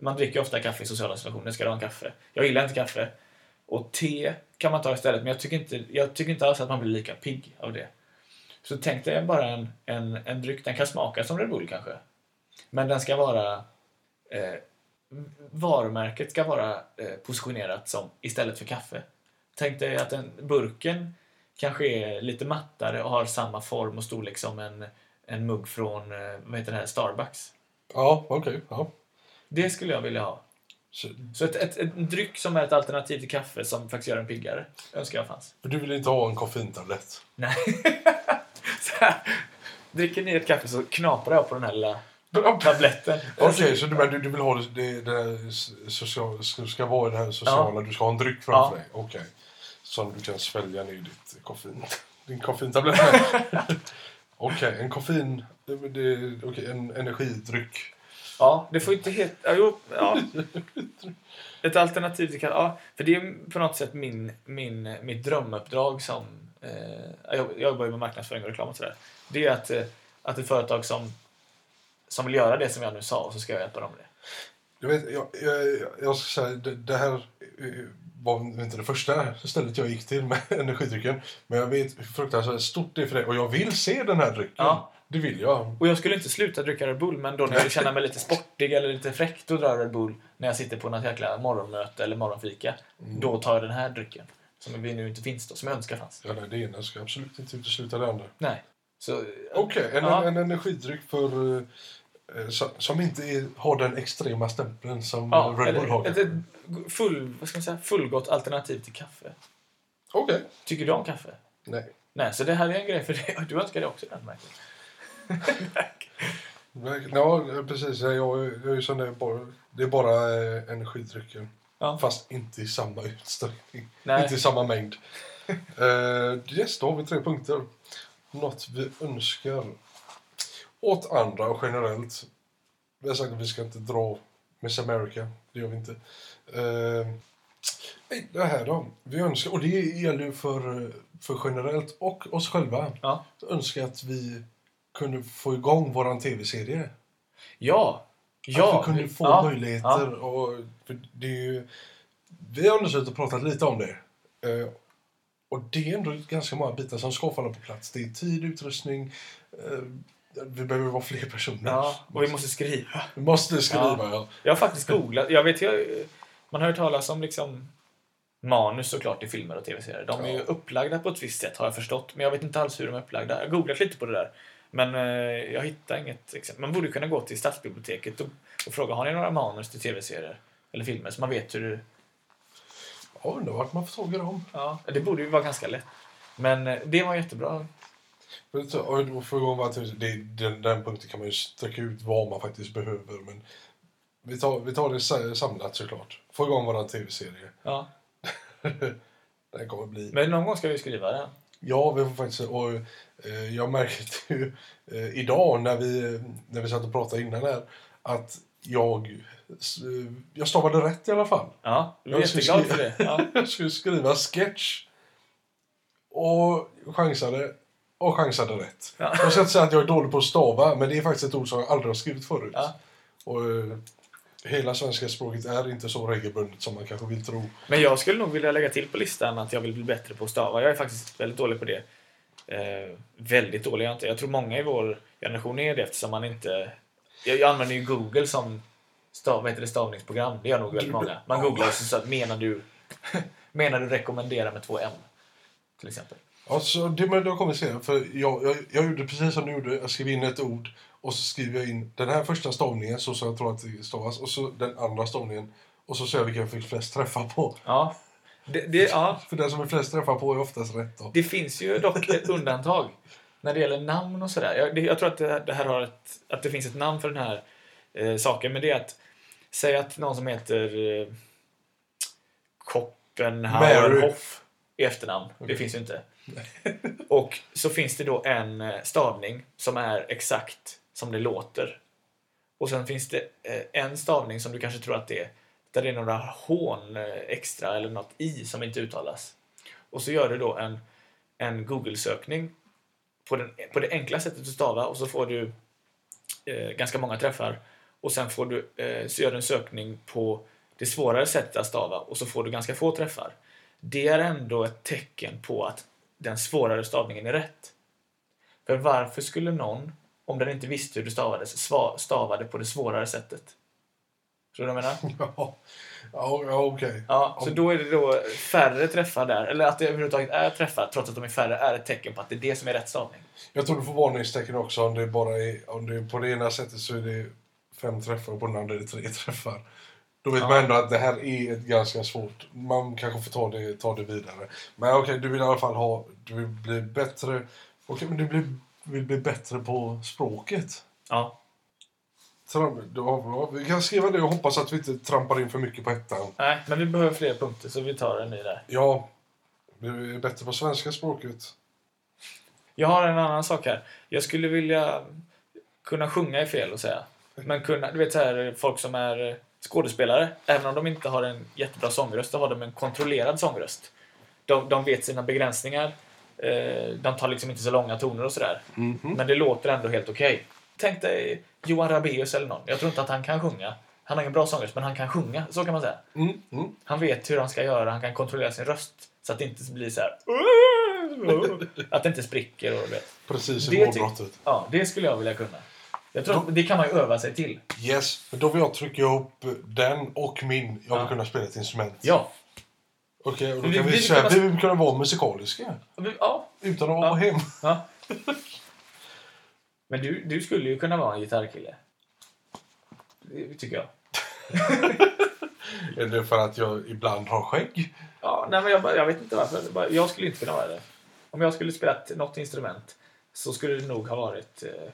Speaker 1: Man dricker ju ofta kaffe i sociala situationer. Ska du ha en kaffe? Jag gillar inte kaffe. Och te kan man ta istället, men jag tycker inte, jag tycker inte alls att man blir lika pigg av det. Så tänk dig bara en, en, en dryck, den kan smaka som Red Bull kanske. Men den ska vara... Eh, varumärket ska vara eh, positionerat som istället för kaffe. Tänk dig att den, burken kanske är lite mattare och har samma form och storlek som en, en mugg från eh, vad heter det här, Starbucks.
Speaker 2: Ja, okej. ja.
Speaker 1: Det skulle jag vilja ha.
Speaker 2: Så,
Speaker 1: Så ett, ett, en dryck som är ett alternativ till kaffe som faktiskt gör en piggare. önskar jag fanns.
Speaker 2: för du vill inte ha en koffeintablett?
Speaker 1: Nej. <laughs> <laughs> dricker ni ett kaffe så knaprar jag på den här lilla tabletten.
Speaker 2: Okej, så du, du, vill ha det, det, det social, ska, ska vara det här sociala, du ska ha en dryck framför
Speaker 1: Ja.
Speaker 2: dig? Okej. Som du kan svälja ner ditt koffein, <laughs> din koffeintablett med? <laughs> Okej, en koffein... Det, okej, en energidryck.
Speaker 1: Ja, det får inte heta... Ja, jo, ja. Ett alternativ till. Ja, för det är på något sätt min, min, mitt drömuppdrag som... Eh, jag, jag jobbar ju med marknadsföring och reklam och sådär. Det är att, eh, att ett företag som, som vill göra det som jag nu sa, och så ska jag hjälpa dem med det.
Speaker 2: Jag, vet, jag, jag, jag ska säga, det, det här eh, var inte det första stället jag gick till med <laughs> energidrycken. Men jag vet hur fruktansvärt stort det är för dig. Och jag vill se den här drycken.
Speaker 1: Ja.
Speaker 2: Det vill jag.
Speaker 1: Och jag skulle inte sluta dricka Red Bull, men då när jag vill känna mig lite sportig eller lite fräck, då drar jag Red Bull när jag sitter på något jäkla morgonmöte eller morgonfika. Då tar jag den här drycken. Som vi nu inte finns då, som jag önskar fanns.
Speaker 2: Ja, nej, det ena ska absolut inte utesluta det andra.
Speaker 1: Nej. Så,
Speaker 2: Okej, en,
Speaker 1: Ja.
Speaker 2: en energidryck för, eh, som, som inte är, har den extrema stämpeln som
Speaker 1: Ja,
Speaker 2: Red Bull har.
Speaker 1: ett, ett full, vad ska man säga, fullgott alternativ till kaffe.
Speaker 2: Okej.
Speaker 1: Tycker du om kaffe?
Speaker 2: Nej.
Speaker 1: Nej, så det här är en grej för dig. <laughs> Du önskar det också den märket.
Speaker 2: Men- <laughs> Ja, precis. Jag, är ju sån där, bara, det är bara eh, energidrycken.
Speaker 1: Ja.
Speaker 2: Fast inte i samma utsträckning.
Speaker 1: Nej.
Speaker 2: Inte i samma mängd. uh, <laughs> yes, då har vi tre punkter. Något vi önskar åt andra och generellt. Vi har sagt att vi ska inte dra Miss America. Det gör vi inte. Uh, det här då. Vi önskar, och det gäller ju för, för generellt och oss själva.
Speaker 1: Ja.
Speaker 2: Önskar att vi kunde få igång våran tv-serie.
Speaker 1: Ja. Ja.
Speaker 2: Att vi kunde få
Speaker 1: ja.
Speaker 2: möjligheter. Och, för det är ju, vi har undersökt och pratat lite om det. Eh, och det är ändå ganska många bitar som ska falla på plats. Det är tid, utrustning. Eh, vi behöver vara fler personer.
Speaker 1: Ja, och vi måste skriva.
Speaker 2: Vi måste skriva, ja.
Speaker 1: Jag har faktiskt googlat. Jag vet, jag, man har hört talas om liksom manus såklart i filmer och tv-serier. De är ju
Speaker 2: Ja.
Speaker 1: upplagda på ett visst sätt har jag förstått. Men jag vet inte alls hur de är upplagda. Jag har googlat lite på det där. Men eh, jag hittar inget exempel. Man borde kunna gå till stadsbiblioteket och, och fråga har ni några manus till tv-serier? Eller filmer, så man vet hur...
Speaker 2: Ja, undrar vart man får tag i dem.
Speaker 1: Ja, det borde ju vara ganska lätt. Men eh, det var jättebra.
Speaker 2: Men så- och då får jag gå bara till- det, den, den punkten kan man ju sträcka ut vad man faktiskt behöver. Men vi tar, vi tar det sa- samlat såklart. Få igång våran tv-serie.
Speaker 1: Ja. <laughs>
Speaker 2: Den kommer bli...
Speaker 1: Men någon gång ska vi skriva den.
Speaker 2: Ja, vi får faktiskt... Och, eh, jag märkte <laughs> ju eh, idag när vi, när vi satt och pratade innan här att jag, eh, jag stavade rätt i alla fall.
Speaker 1: Ja, du är
Speaker 2: Jag
Speaker 1: jätteglad
Speaker 2: skriva-
Speaker 1: för det. Ja. <laughs>
Speaker 2: Jag skulle skriva sketch och chansade och chansade rätt.
Speaker 1: Ja.
Speaker 2: Jag ska inte säga att jag är dålig på att stava, men det är faktiskt ett ord som jag aldrig har skrivit förut.
Speaker 1: Ja.
Speaker 2: Och, eh, hela svenska språket är inte så regelbundet som man kanske vill tro.
Speaker 1: Men jag skulle nog vilja lägga till på listan att jag vill bli bättre på att stava. Jag är faktiskt väldigt dålig på det. Eh, väldigt dålig jag inte. Jag tror många i vår generation är det eftersom man inte... Jag, jag använder ju Google som stav, vad heter det, stavningsprogram. Det gör nog väldigt många. Man googlar och så, så att menar du, <laughs> menar du rekommendera med två M? Till exempel.
Speaker 2: Alltså, det men då kommer se. För jag, jag, jag gjorde precis som du gjorde. Jag skrev in ett ord och så skriver jag in den här första stavningen så som jag tror att det stavas och så den andra stavningen och så ser jag vilken jag fick flest träffar på.
Speaker 1: Ja. Det, det, ja, <laughs>
Speaker 2: För den som är flest träffar på är oftast rätt då.
Speaker 1: det finns ju dock ett undantag när det gäller namn och sådär. Jag, det, jag tror att det, det här har ett, att det finns ett namn för den här eh, saken. Men det är att säga att någon som heter eh, Koppenhauerhoff i efternamn. Det
Speaker 2: Okej.
Speaker 1: finns ju inte. och så finns det då en eh, stavning som är exakt som det låter. Och sen finns det eh, en stavning som du kanske tror att det är där det är några hån eh, extra eller något i som inte uttalas. Och så gör du då en, en Google-sökning på, den, på det enkla sättet att stava och så får du eh, ganska många träffar. Och sen får du, eh, så gör du en sökning på det svårare sättet att stava och så får du ganska få träffar. Det är ändå ett tecken på att den svårare stavningen är rätt. För varför skulle någon, om den inte visste hur det stavades, stavade på det svårare sättet? Tror du vad jag menar? <laughs>
Speaker 2: Ja, ja, okej.
Speaker 1: Ja, så då är det då färre träffar där, eller att det överhuvudtaget är träffar trots att de är färre, är ett tecken på att det är det som är rätt stavning.
Speaker 2: Jag tror du får varningstecken också om det bara är, om det är på det ena sättet så är det fem träffar och på det andra är det tre träffar. Då vet
Speaker 1: Ja.
Speaker 2: man ändå att det här är ett ganska svårt. Man kanske får ta det, ta det vidare. Men okej, du vill i alla fall ha, du vill bli bättre. Okej, men du vill, vill bli bättre på språket.
Speaker 1: Ja,
Speaker 2: Tram- ja, ja, vi kan skriva det och hoppas att vi inte trampar in för mycket på ettan.
Speaker 1: nej, men vi behöver fler punkter så vi tar en ny där.
Speaker 2: Ja, vi är bättre på svenska språket.
Speaker 1: Jag har en annan sak här. Jag skulle vilja kunna sjunga är fel att säga. Men kunna, du vet så här, folk som är skådespelare, även om de inte har en jättebra sångröst, så har de en kontrollerad sångröst. De, de vet sina begränsningar. Eh, de tar liksom inte så långa toner och sådär. Men det låter ändå helt okej. Tänk dig Johan Rabaeus eller någon. Jag tror inte att han kan sjunga. Han har ingen bra sångröst, men han kan sjunga. Så kan man säga.
Speaker 2: Mm, mm.
Speaker 1: Han vet hur han ska göra. Han kan kontrollera sin röst. Så att det inte blir så här... <laughs> Att det inte spricker och vet.
Speaker 2: Precis i målbrottet.
Speaker 1: Ja, det skulle jag vilja kunna. Jag tror att det kan man ju öva sig till.
Speaker 2: Yes, men då vill jag trycka ihop den och min. Jag vill
Speaker 1: Ja.
Speaker 2: kunna spela ett instrument.
Speaker 1: Ja.
Speaker 2: Okej, och då
Speaker 1: Vi-
Speaker 2: kan vi,
Speaker 1: vi vill
Speaker 2: säga vi vill kunna vara musikaliska.
Speaker 1: Ja.
Speaker 2: Utan att vara hem.
Speaker 1: ja. <laughs> Men du, du skulle ju kunna vara en gitarrkille. Det tycker jag. <laughs>
Speaker 2: Är det för att jag ibland har skägg?
Speaker 1: Ja, nej, men jag, jag vet inte varför. Jag skulle inte kunna vara det. Om jag skulle spela något instrument så skulle det nog ha varit eh,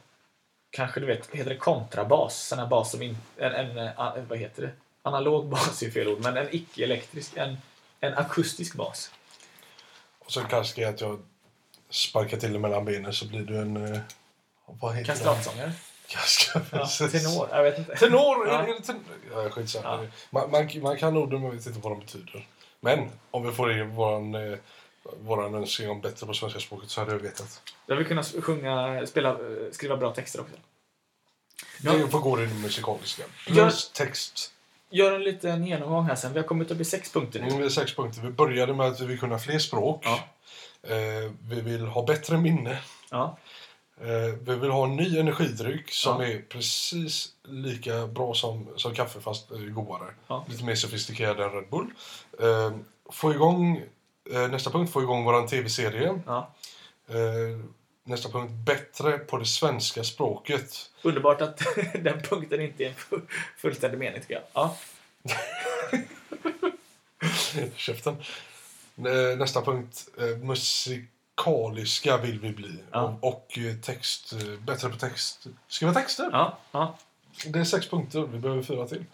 Speaker 1: kanske du vet, heter det kontrabas? Sån här bas som in, en, en, eh, a- vad heter det? Analog bas är fel ord, men en icke-elektrisk, en, en akustisk bas.
Speaker 2: Och sen kanske det är att jag sparkar till det mellan benen så blir du en... eh, Vad heter det?
Speaker 1: Kastratsångare?
Speaker 2: Kaska,
Speaker 1: Ja,
Speaker 2: precis.
Speaker 1: tenor? Jag vet inte.
Speaker 2: Tenor!
Speaker 1: Ja.
Speaker 2: Är det ten... Ja, skitsamma.
Speaker 1: Ja.
Speaker 2: Man, man, man kan orden men vet inte vad de betyder. Men om vi får in våran, eh, våran önskan om bättre på svenska språket så hade jag vetat.
Speaker 1: Jag vill kunna sjunga, spela, eh, skriva bra texter också. Ja.
Speaker 2: Det får gå i det musikaliska. Plus text.
Speaker 1: Gör en liten genomgång här sen. Vi har kommit upp i sex punkter nu.
Speaker 2: Mm, det är sex punkter. Vi började med att vi vill kunna fler språk.
Speaker 1: Ja.
Speaker 2: Eh, vi vill ha bättre minne.
Speaker 1: Ja.
Speaker 2: Eh, vi vill ha en ny energidryck som
Speaker 1: Ja.
Speaker 2: är precis lika bra som, som kaffe fast eh, godare. Lite mer sofistikerad än Red Bull. Eh, få igång, eh, nästa punkt, få igång våran tv-serie. Nästa punkt, bättre på det svenska språket.
Speaker 1: Underbart att <laughs> den punkten inte är en fu- fullständig mening tycker jag. Ja. <laughs>
Speaker 2: Käften. Nästa punkt. eh, Musikaliska vill vi bli.
Speaker 1: Ja.
Speaker 2: Och, eh, text, eh, bättre på text. Skriva texter.
Speaker 1: Ja, ja.
Speaker 2: Det är sex punkter. Vi behöver fyra till.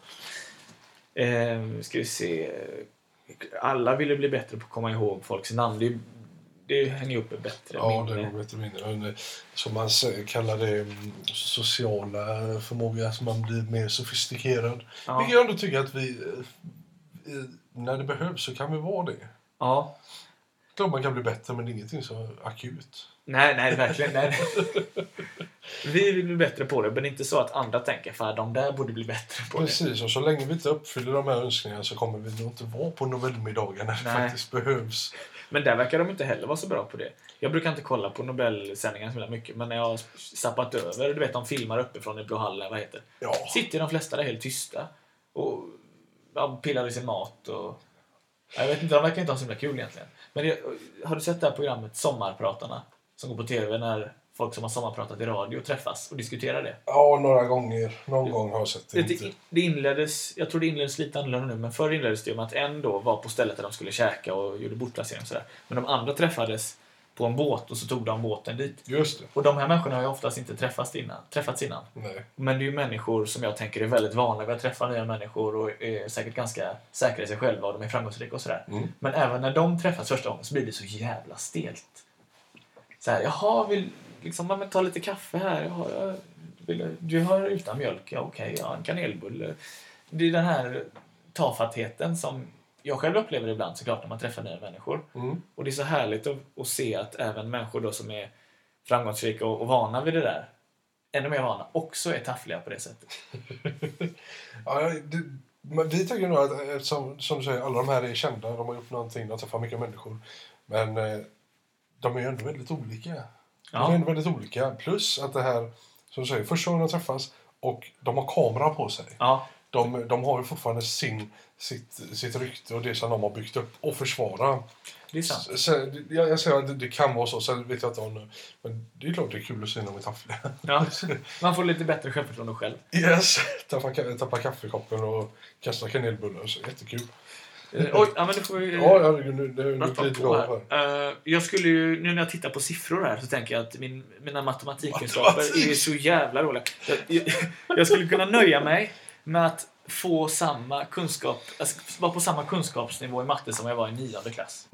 Speaker 1: Eh, ska vi se. Alla ville bli bättre på att komma ihåg folks namn. Det, det hänger upp ett bättre
Speaker 2: Ja, det
Speaker 1: minne.
Speaker 2: är nog bättre minne. Eh, Som man kallar det, mm, sociala förmåga. Att man blir mer sofistikerad.
Speaker 1: Ja.
Speaker 2: Vilket jag ändå tycker att vi, eh, eh, när det behövs så kan vi vara det.
Speaker 1: ja.
Speaker 2: Klart man kan bli bättre, men det är ingenting så akut.
Speaker 1: Nej, nej, verkligen. Nej. Vi vill bli bättre på det, men inte så att andra tänker för de där borde bli bättre på det.
Speaker 2: Precis, och så länge vi inte uppfyller de här önskningarna så kommer vi nog inte vara på Nobelmiddagen när det
Speaker 1: Nej.
Speaker 2: faktiskt behövs.
Speaker 1: Men där verkar de inte heller vara så bra på det. Jag brukar inte kolla på Nobelsändningarna så mycket, men när jag har zappat över, du vet de filmar uppifrån i Blå hallen, vad heter?
Speaker 2: Ja,
Speaker 1: Sitter de flesta där helt tysta och ja, pillar i sin mat och... Jag vet inte, de verkar inte ha så himla kul egentligen. Men det, har du sett det här programmet Sommarpratarna? Som går på TV när folk som har sommarpratat i radio träffas och diskuterar det.
Speaker 2: ja några gånger. Någon gång har jag sett det.
Speaker 1: Det,
Speaker 2: Inte.
Speaker 1: det inleddes, jag tror det inleddes lite annorlunda nu, men förr inleddes det med att en då var på stället där de skulle käka och gjorde bortplacering och sådär. Men de andra träffades på en båt och så tog de båten dit.
Speaker 2: Just det.
Speaker 1: Och de här människorna har ju oftast inte träffats innan. Träffats innan.
Speaker 2: Nej.
Speaker 1: Men det är ju människor som jag tänker är väldigt vana vid att träffa nya människor och är säkert ganska säkra i sig själva och de är framgångsrika och sådär.
Speaker 2: Mm.
Speaker 1: Men även när de träffas första gången så blir det så jävla stelt. Så här, jaha, vill liksom, men ta lite kaffe här. Jaha, jag vill, du har utan mjölk? Ja, okej, ja, en kanelbulle. Det är den här tafattheten som jag själv upplever ibland såklart när man träffar nya människor.
Speaker 2: Mm.
Speaker 1: Och det är så härligt att, att se att även människor då som är framgångsrika och, och vana vid det där, ännu mer vana, också är taffliga på det sättet. <laughs>
Speaker 2: Ja, det, men vi tycker nog att, eh, som, som du säger, alla de här är kända. De har gjort någonting, de träffar mycket människor. Men eh, de är ju ändå väldigt olika. Är
Speaker 1: Ja,
Speaker 2: ändå väldigt olika. Plus att det här, som du säger, första gången de träffas och de har kamera på sig.
Speaker 1: ja,
Speaker 2: De, de har ju fortfarande sin, sitt, sitt rykte och det som de har byggt upp och försvara.
Speaker 1: det är sant.
Speaker 2: Sen, jag, jag säger att det, det kan vara så, sen vet jag inte om det. Men det är klart det är kul att se när de är taffliga.
Speaker 1: Ja, <laughs> man får lite bättre självförtroende själv.
Speaker 2: Yes! Tappa, tappa kaffekoppen och kasta kanelbullar. Så jättekul.
Speaker 1: Eh, oj, ja, men nu får vi...
Speaker 2: Ja, herregud, nu, nu, nu glider vi
Speaker 1: på
Speaker 2: av här.
Speaker 1: här. Eh, jag skulle ju, nu när jag tittar på siffror här så tänker jag att min, mina matematikkunskaper
Speaker 2: Matematik.
Speaker 1: är så jävla roliga. Jag, jag, skulle kunna nöja mig med att få samma kunskap, alltså, vara på samma kunskapsnivå i matte som jag var i nionde klass.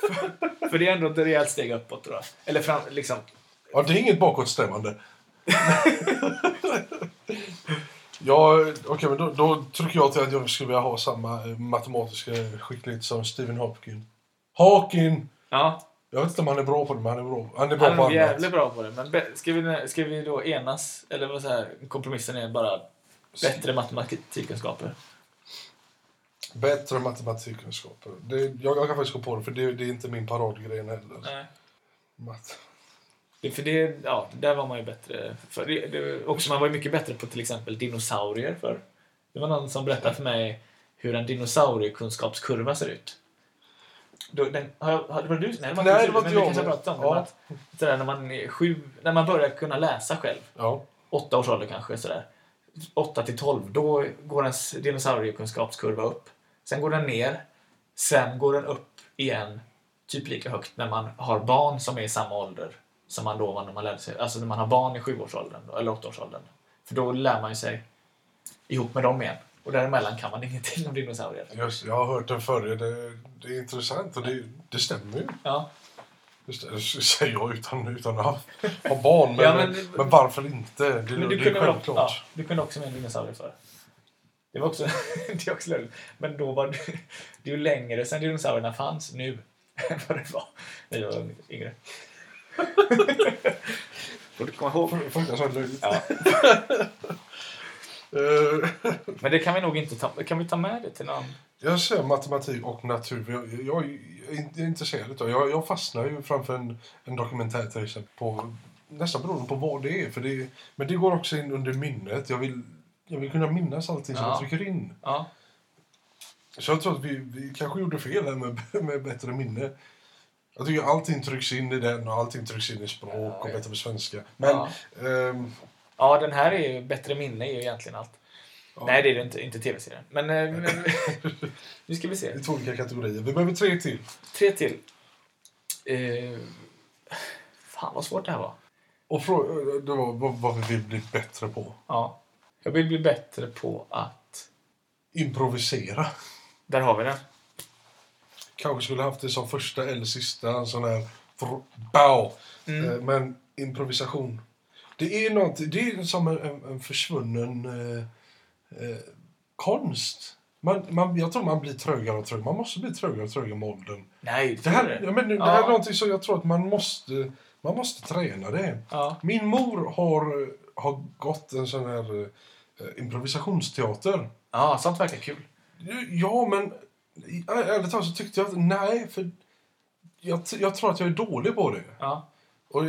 Speaker 1: för, för det är ändå ett rejält steg uppåt jag. Eller fram, liksom,
Speaker 2: Ja, det är inget bakåtstämmande. Ja, okej, men då, då tycker jag till att jag skulle vilja ha samma eh, matematiska skicklighet som Stephen Hawking. Hawking!
Speaker 1: ja,
Speaker 2: Jag vet inte om han är bra på det, men han är bra, han är bra
Speaker 1: han
Speaker 2: på
Speaker 1: är
Speaker 2: annat.
Speaker 1: jävligt bra på det. Men ska, vi, ska vi då enas, eller vad här, kompromissen är bara bättre matematikkunskaper?
Speaker 2: Bättre matematikkunskaper. Det, jag, jag kan faktiskt gå på det, för det, det är inte min paradgrej heller.
Speaker 1: Nej.
Speaker 2: Matt.
Speaker 1: För det, ja, där var man ju bättre. För det, det, också man var ju mycket bättre på till exempel dinosaurier för. Det var någon som berättade för mig hur en dinosauriekunskapskurva ser ut. Då, den, har jag, har, var det du? Nej, det var
Speaker 2: Nej, det var
Speaker 1: men
Speaker 2: inte
Speaker 1: vi
Speaker 2: jag,
Speaker 1: kanske har
Speaker 2: men-
Speaker 1: pratat om
Speaker 2: ja.
Speaker 1: Att, sådär, när, man är sju, när man börjar kunna läsa själv,
Speaker 2: Ja.
Speaker 1: åtta års ålder kanske, sådär. 8 till 12, då går ens dinosauriekunskapskurva upp. Sen går den ner. Sen går den upp igen, typ lika högt när man har barn som är i samma ålder som man då var när man lärde sig. Alltså när man har barn i sjuårsåldern eller åttaårsåldern. För då lär man ju sig ihop med dem igen. Och däremellan kan man <laughs> ingenting om dinosaurier.
Speaker 2: Just, jag har hört den förr. Det, det är intressant och det, det stämmer ju.
Speaker 1: Ja,
Speaker 2: Det säger jag utan, utan att ha, barn. <laughs> Men,
Speaker 1: Ja,
Speaker 2: men,
Speaker 1: men-
Speaker 2: varför inte? Det,
Speaker 1: men
Speaker 2: det
Speaker 1: du
Speaker 2: är
Speaker 1: kunde, väl, också-
Speaker 2: självklart.
Speaker 1: ja, du kunde också med en dinosaurie för. Det var också, <laughs> det är också löjligt. Men då var det, det är ju längre sedan dinosaurierna fanns nu än vad det var när jag var yngre. Får du komma ihåg.
Speaker 2: Fruktansvärt löjligt.
Speaker 1: Ja.
Speaker 2: Eh,
Speaker 1: Men det kan vi nog inte ta, kan vi ta med det till någon?
Speaker 2: Jag ser matematik och natur. Jag, jag, är intresserad utav jag, jag fastnar ju framför en, en dokumentär till exempel på, nästan beroende på vad det är. För det, men det går också in under minnet. Jag vill, jag vill kunna minnas allting som
Speaker 1: Ja.
Speaker 2: jag trycker in.
Speaker 1: Ja,
Speaker 2: Så jag tror att vi, vi kanske gjorde fel här med, med bättre minne. Jag tycker allting trycks in i den och allting trycks in i språk
Speaker 1: Ja,
Speaker 2: och bättre på svenska. Men
Speaker 1: Ja.
Speaker 2: ehm,
Speaker 1: ja den här är ju, bättre minne är ju egentligen allt.
Speaker 2: Ja.
Speaker 1: Nej, det är det inte. Inte tv-serien. Men, eh, men <laughs> nu ska vi
Speaker 2: Det
Speaker 1: se.
Speaker 2: är två olika kategorier. Vi behöver tre till.
Speaker 1: Tre till. Eh, fan vad svårt det här var.
Speaker 2: Och frå- det var vad, vi vill bli bättre på.
Speaker 1: Ja. Jag vill bli bättre på att...
Speaker 2: Improvisera.
Speaker 1: Där har vi det.
Speaker 2: Kanske skulle haft det som första eller sista. En sån här... Bow!
Speaker 1: Mm.
Speaker 2: Eh, Men improvisation. Det är, något, det är som en, en, en försvunnen eh, eh, konst. Man, man, jag tror man blir trögare och trögare. Man måste bli trögare och trögare med åldern.
Speaker 1: Nej,
Speaker 2: Det här, ja, men, det
Speaker 1: Ja.
Speaker 2: här är någonting som jag tror att man måste, man måste träna det.
Speaker 1: Ja.
Speaker 2: Min mor har, har gått en sån här eh, improvisationsteater.
Speaker 1: ja, sånt verkar kul.
Speaker 2: Ja, men ärligt talat så tyckte jag att nej, för jag, jag tror att jag är dålig på det.
Speaker 1: Ja.
Speaker 2: Och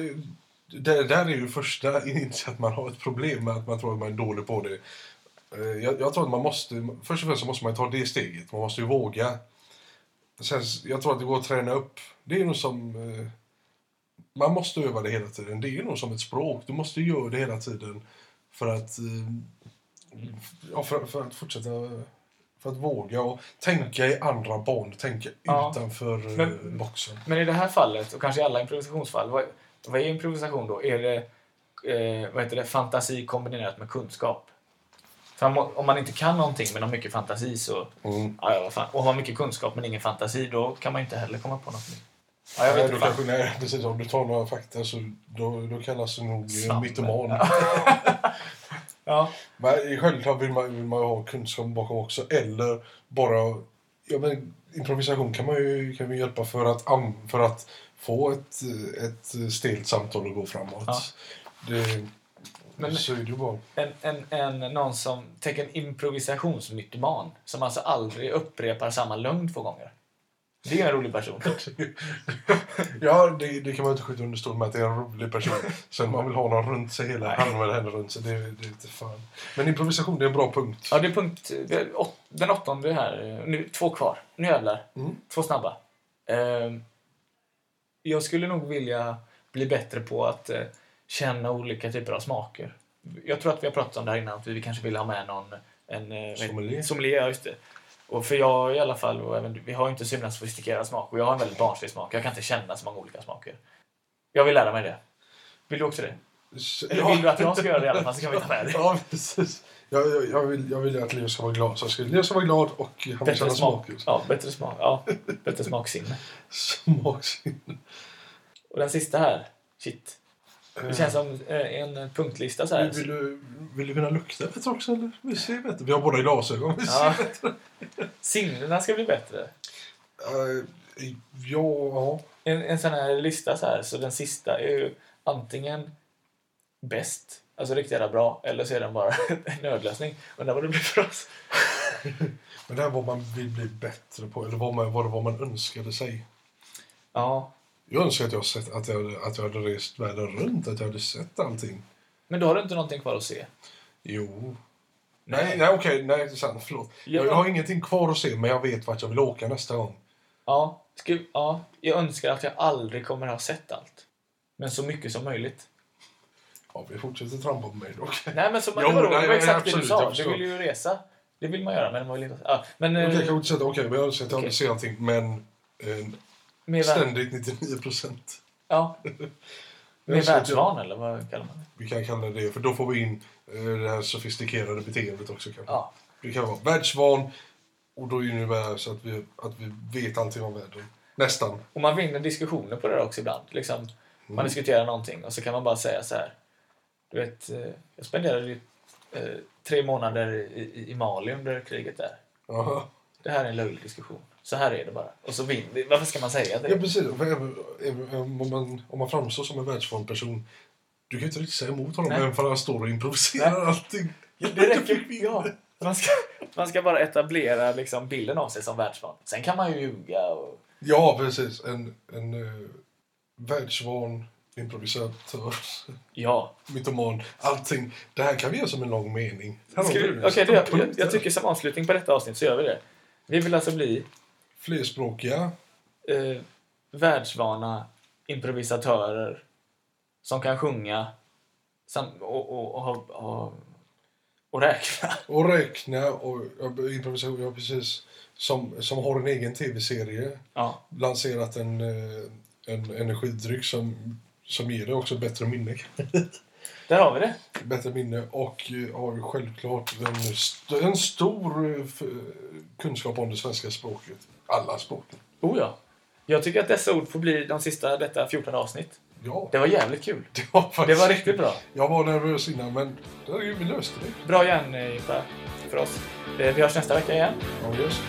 Speaker 2: det där är ju första initiet att man har ett problem med att man tror att man är dålig på det. Eh, Jag, jag tror att man måste, först och främst så måste man ta det steget. Man måste ju våga. Sen, jag tror att det går att träna upp. Det är nog som, eh, man måste öva det hela tiden. Det är nog som ett språk. Du måste göra det hela tiden för att, eh, ja, för, för att fortsätta, för att våga och tänka i andra banor, tänka
Speaker 1: Ja.
Speaker 2: utanför eh,
Speaker 1: Men-
Speaker 2: boxen.
Speaker 1: Men i det här fallet, och kanske i alla improvisationsfall, vad, vad är improvisation då? Är det, eh, vad heter det fantasi kombinerat med kunskap? För om- man inte kan någonting men har mycket fantasi så...
Speaker 2: Mm.
Speaker 1: Ja, vad fan. Och har mycket kunskap men ingen fantasi, då kan man inte heller komma på något nytt. Ja, jag vet
Speaker 2: nej, kanske, nej, precis. Om du tar några fakta så då, då kallas du nog mytoman. <laughs> <laughs>
Speaker 1: Ja.
Speaker 2: Men självklart vill man, vill man ha kunskap bakom också. Eller bara... Ja, men improvisation kan man ju, kan man hjälpa för att, för att få ett, ett stelt samtal att gå framåt.
Speaker 1: Ja.
Speaker 2: Det,
Speaker 1: Men-
Speaker 2: så är det ju bara.
Speaker 1: En, en, en, någon som... Tänk en improvisationsmytoman som alltså aldrig upprepar samma lögn två gånger. Det är en rolig person. <laughs>
Speaker 2: Ja, det, det kan man inte skjuta under stol med att det är en rolig person. Sen man vill ha någon runt sig hela han eller henne runt sig. Det, det är inte fan. Men improvisation det är en bra punkt.
Speaker 1: Ja, det är punkt... Den åttonde här. Nu, två kvar. Nu jävlar.
Speaker 2: Mm.
Speaker 1: Två snabba. Ehm, jag skulle nog vilja bli bättre på att eh, känna olika typer av smaker. Jag tror att vi har pratat om det här innan, att vi kanske vill ha med någon en, eh, vet-
Speaker 2: Sommelier.
Speaker 1: sommelier ja, just det. Och för jag i alla fall, och även, vi har ju inte så himla sofistikerad smak och jag har en väldigt barnslig smak. Jag kan inte känna så många olika smaker. Jag vill lära mig det. Vill du också det? Eller vill du att jag ska göra det i alla fall så kan vi ta med det. <laughs>
Speaker 2: Ja, precis. Jag, jag, jag, vill, jag vill att Leo ska vara glad. Så jag ska, Leo ska vara glad och han vill
Speaker 1: Bättre
Speaker 2: känna
Speaker 1: smak.
Speaker 2: smak.
Speaker 1: Ja, bättre smak. Ja, bättre smaksinne. <laughs>
Speaker 2: Smaksinne.
Speaker 1: Och den sista här. Shit. Det känns som eh, en punktlista så här.
Speaker 2: Vill, du, vill du kunna lukta bättre också? Eller? Vi ser bättre. Vi har båda glasögon. Vi
Speaker 1: Ja. Sinnena ska bli bättre.
Speaker 2: Eh, ja,
Speaker 1: En, en sån här lista så här, så den sista är ju antingen bäst, alltså riktigt jävla bra, eller så är den bara <laughs> en nödlösning. Undrar vad det blir för oss.
Speaker 2: men det här vad man vill bli bättre på. Eller vad man, vad, vad man önskade sig.
Speaker 1: Ja,
Speaker 2: Jag önskar att jag, sett, att, jag, att jag hade rest världen runt. Att jag hade sett allting.
Speaker 1: men då har du inte någonting kvar att se.
Speaker 2: Jo. Nej, nej okej. Nej, det är sant. Förlåt.
Speaker 1: Ja.
Speaker 2: Jag har ingenting kvar att se, men jag vet vart jag vill åka nästa gång.
Speaker 1: Ja, ska, ja, jag önskar att jag aldrig kommer ha sett allt. Men så mycket som möjligt.
Speaker 2: Ja, vi fortsätter trampa på mig då.
Speaker 1: Nej, men så,
Speaker 2: Jo,
Speaker 1: det var,
Speaker 2: nej,
Speaker 1: det var
Speaker 2: nej,
Speaker 1: exakt det
Speaker 2: absolut,
Speaker 1: du
Speaker 2: jag
Speaker 1: sa. Du vill ju resa. Det vill man göra, men man vill inte... Ja, men
Speaker 2: Okej,
Speaker 1: eh,
Speaker 2: jag kan säga okej, men jag önskar att jag
Speaker 1: Okej.
Speaker 2: aldrig ser allting, men eh,
Speaker 1: med,
Speaker 2: ständigt 99 procent.
Speaker 1: ja, <laughs> med världsvan, eller vad kallar man det?
Speaker 2: Vi kan kalla det för då får vi in eh, det här sofistikerade beteendet också. Kanske.
Speaker 1: Ja.
Speaker 2: Det kan vara världsvan och då innebär det så att vi, att vi vet allting om världen. Nästan.
Speaker 1: Och man vinner diskussioner på det också ibland. Liksom,
Speaker 2: Mm.
Speaker 1: Man diskuterar någonting och så kan man bara säga så här. Du vet, eh, jag spenderade ju eh, tre månader i, i- Mali under kriget där.
Speaker 2: Jaha.
Speaker 1: Det här är en löjlig diskussion. Så här är det bara. Och så vinner Varför ska man säga det?
Speaker 2: Ja, precis. Även, även om, man, om man framstår som en världsvan person du kan ju inte riktigt säga emot honom
Speaker 1: Nej.
Speaker 2: även för han står och improviserar allting.
Speaker 1: Ja, det räcker. Ja. Man, ska, man ska bara etablera liksom, bilden av sig som världsvan. Sen kan man ju ljuga och...
Speaker 2: Ja, precis. En, en uh, världsvan improvisatör,
Speaker 1: Ja.
Speaker 2: mytoman, allting. Det här kan vi göra som en lång mening.
Speaker 1: Okej, det, jag, jag tycker som avslutning på detta avsnitt så gör vi det. Vi vill alltså bli
Speaker 2: Flerspråkiga.
Speaker 1: eh, världsvana improvisatörer som kan sjunga sam, och, och, och, ha- <laughs> Och räkna.
Speaker 2: och räkna och improvisation. Ja, precis. Som, som har en egen tv-serie.
Speaker 1: Ja.
Speaker 2: Lanserat en, eh, en energidryck som, som ger dig också bättre minne. <laughs>
Speaker 1: Där har vi det.
Speaker 2: bättre minne och har självklart en, st- en stor eh, kunskap om det svenska språket. Alla språken.
Speaker 1: Oh ja. Jag tycker att dessa ord får bli de sista detta 14 avsnitt.
Speaker 2: Ja,
Speaker 1: Det var jävligt kul. <laughs>
Speaker 2: det var, faktiskt,
Speaker 1: Det var riktigt bra.
Speaker 2: Jag var nervös innan men det, vi löste det.
Speaker 1: Bra järn, Jimpa, för oss. Eh, Vi hörs nästa vecka igen.
Speaker 2: Ja, just.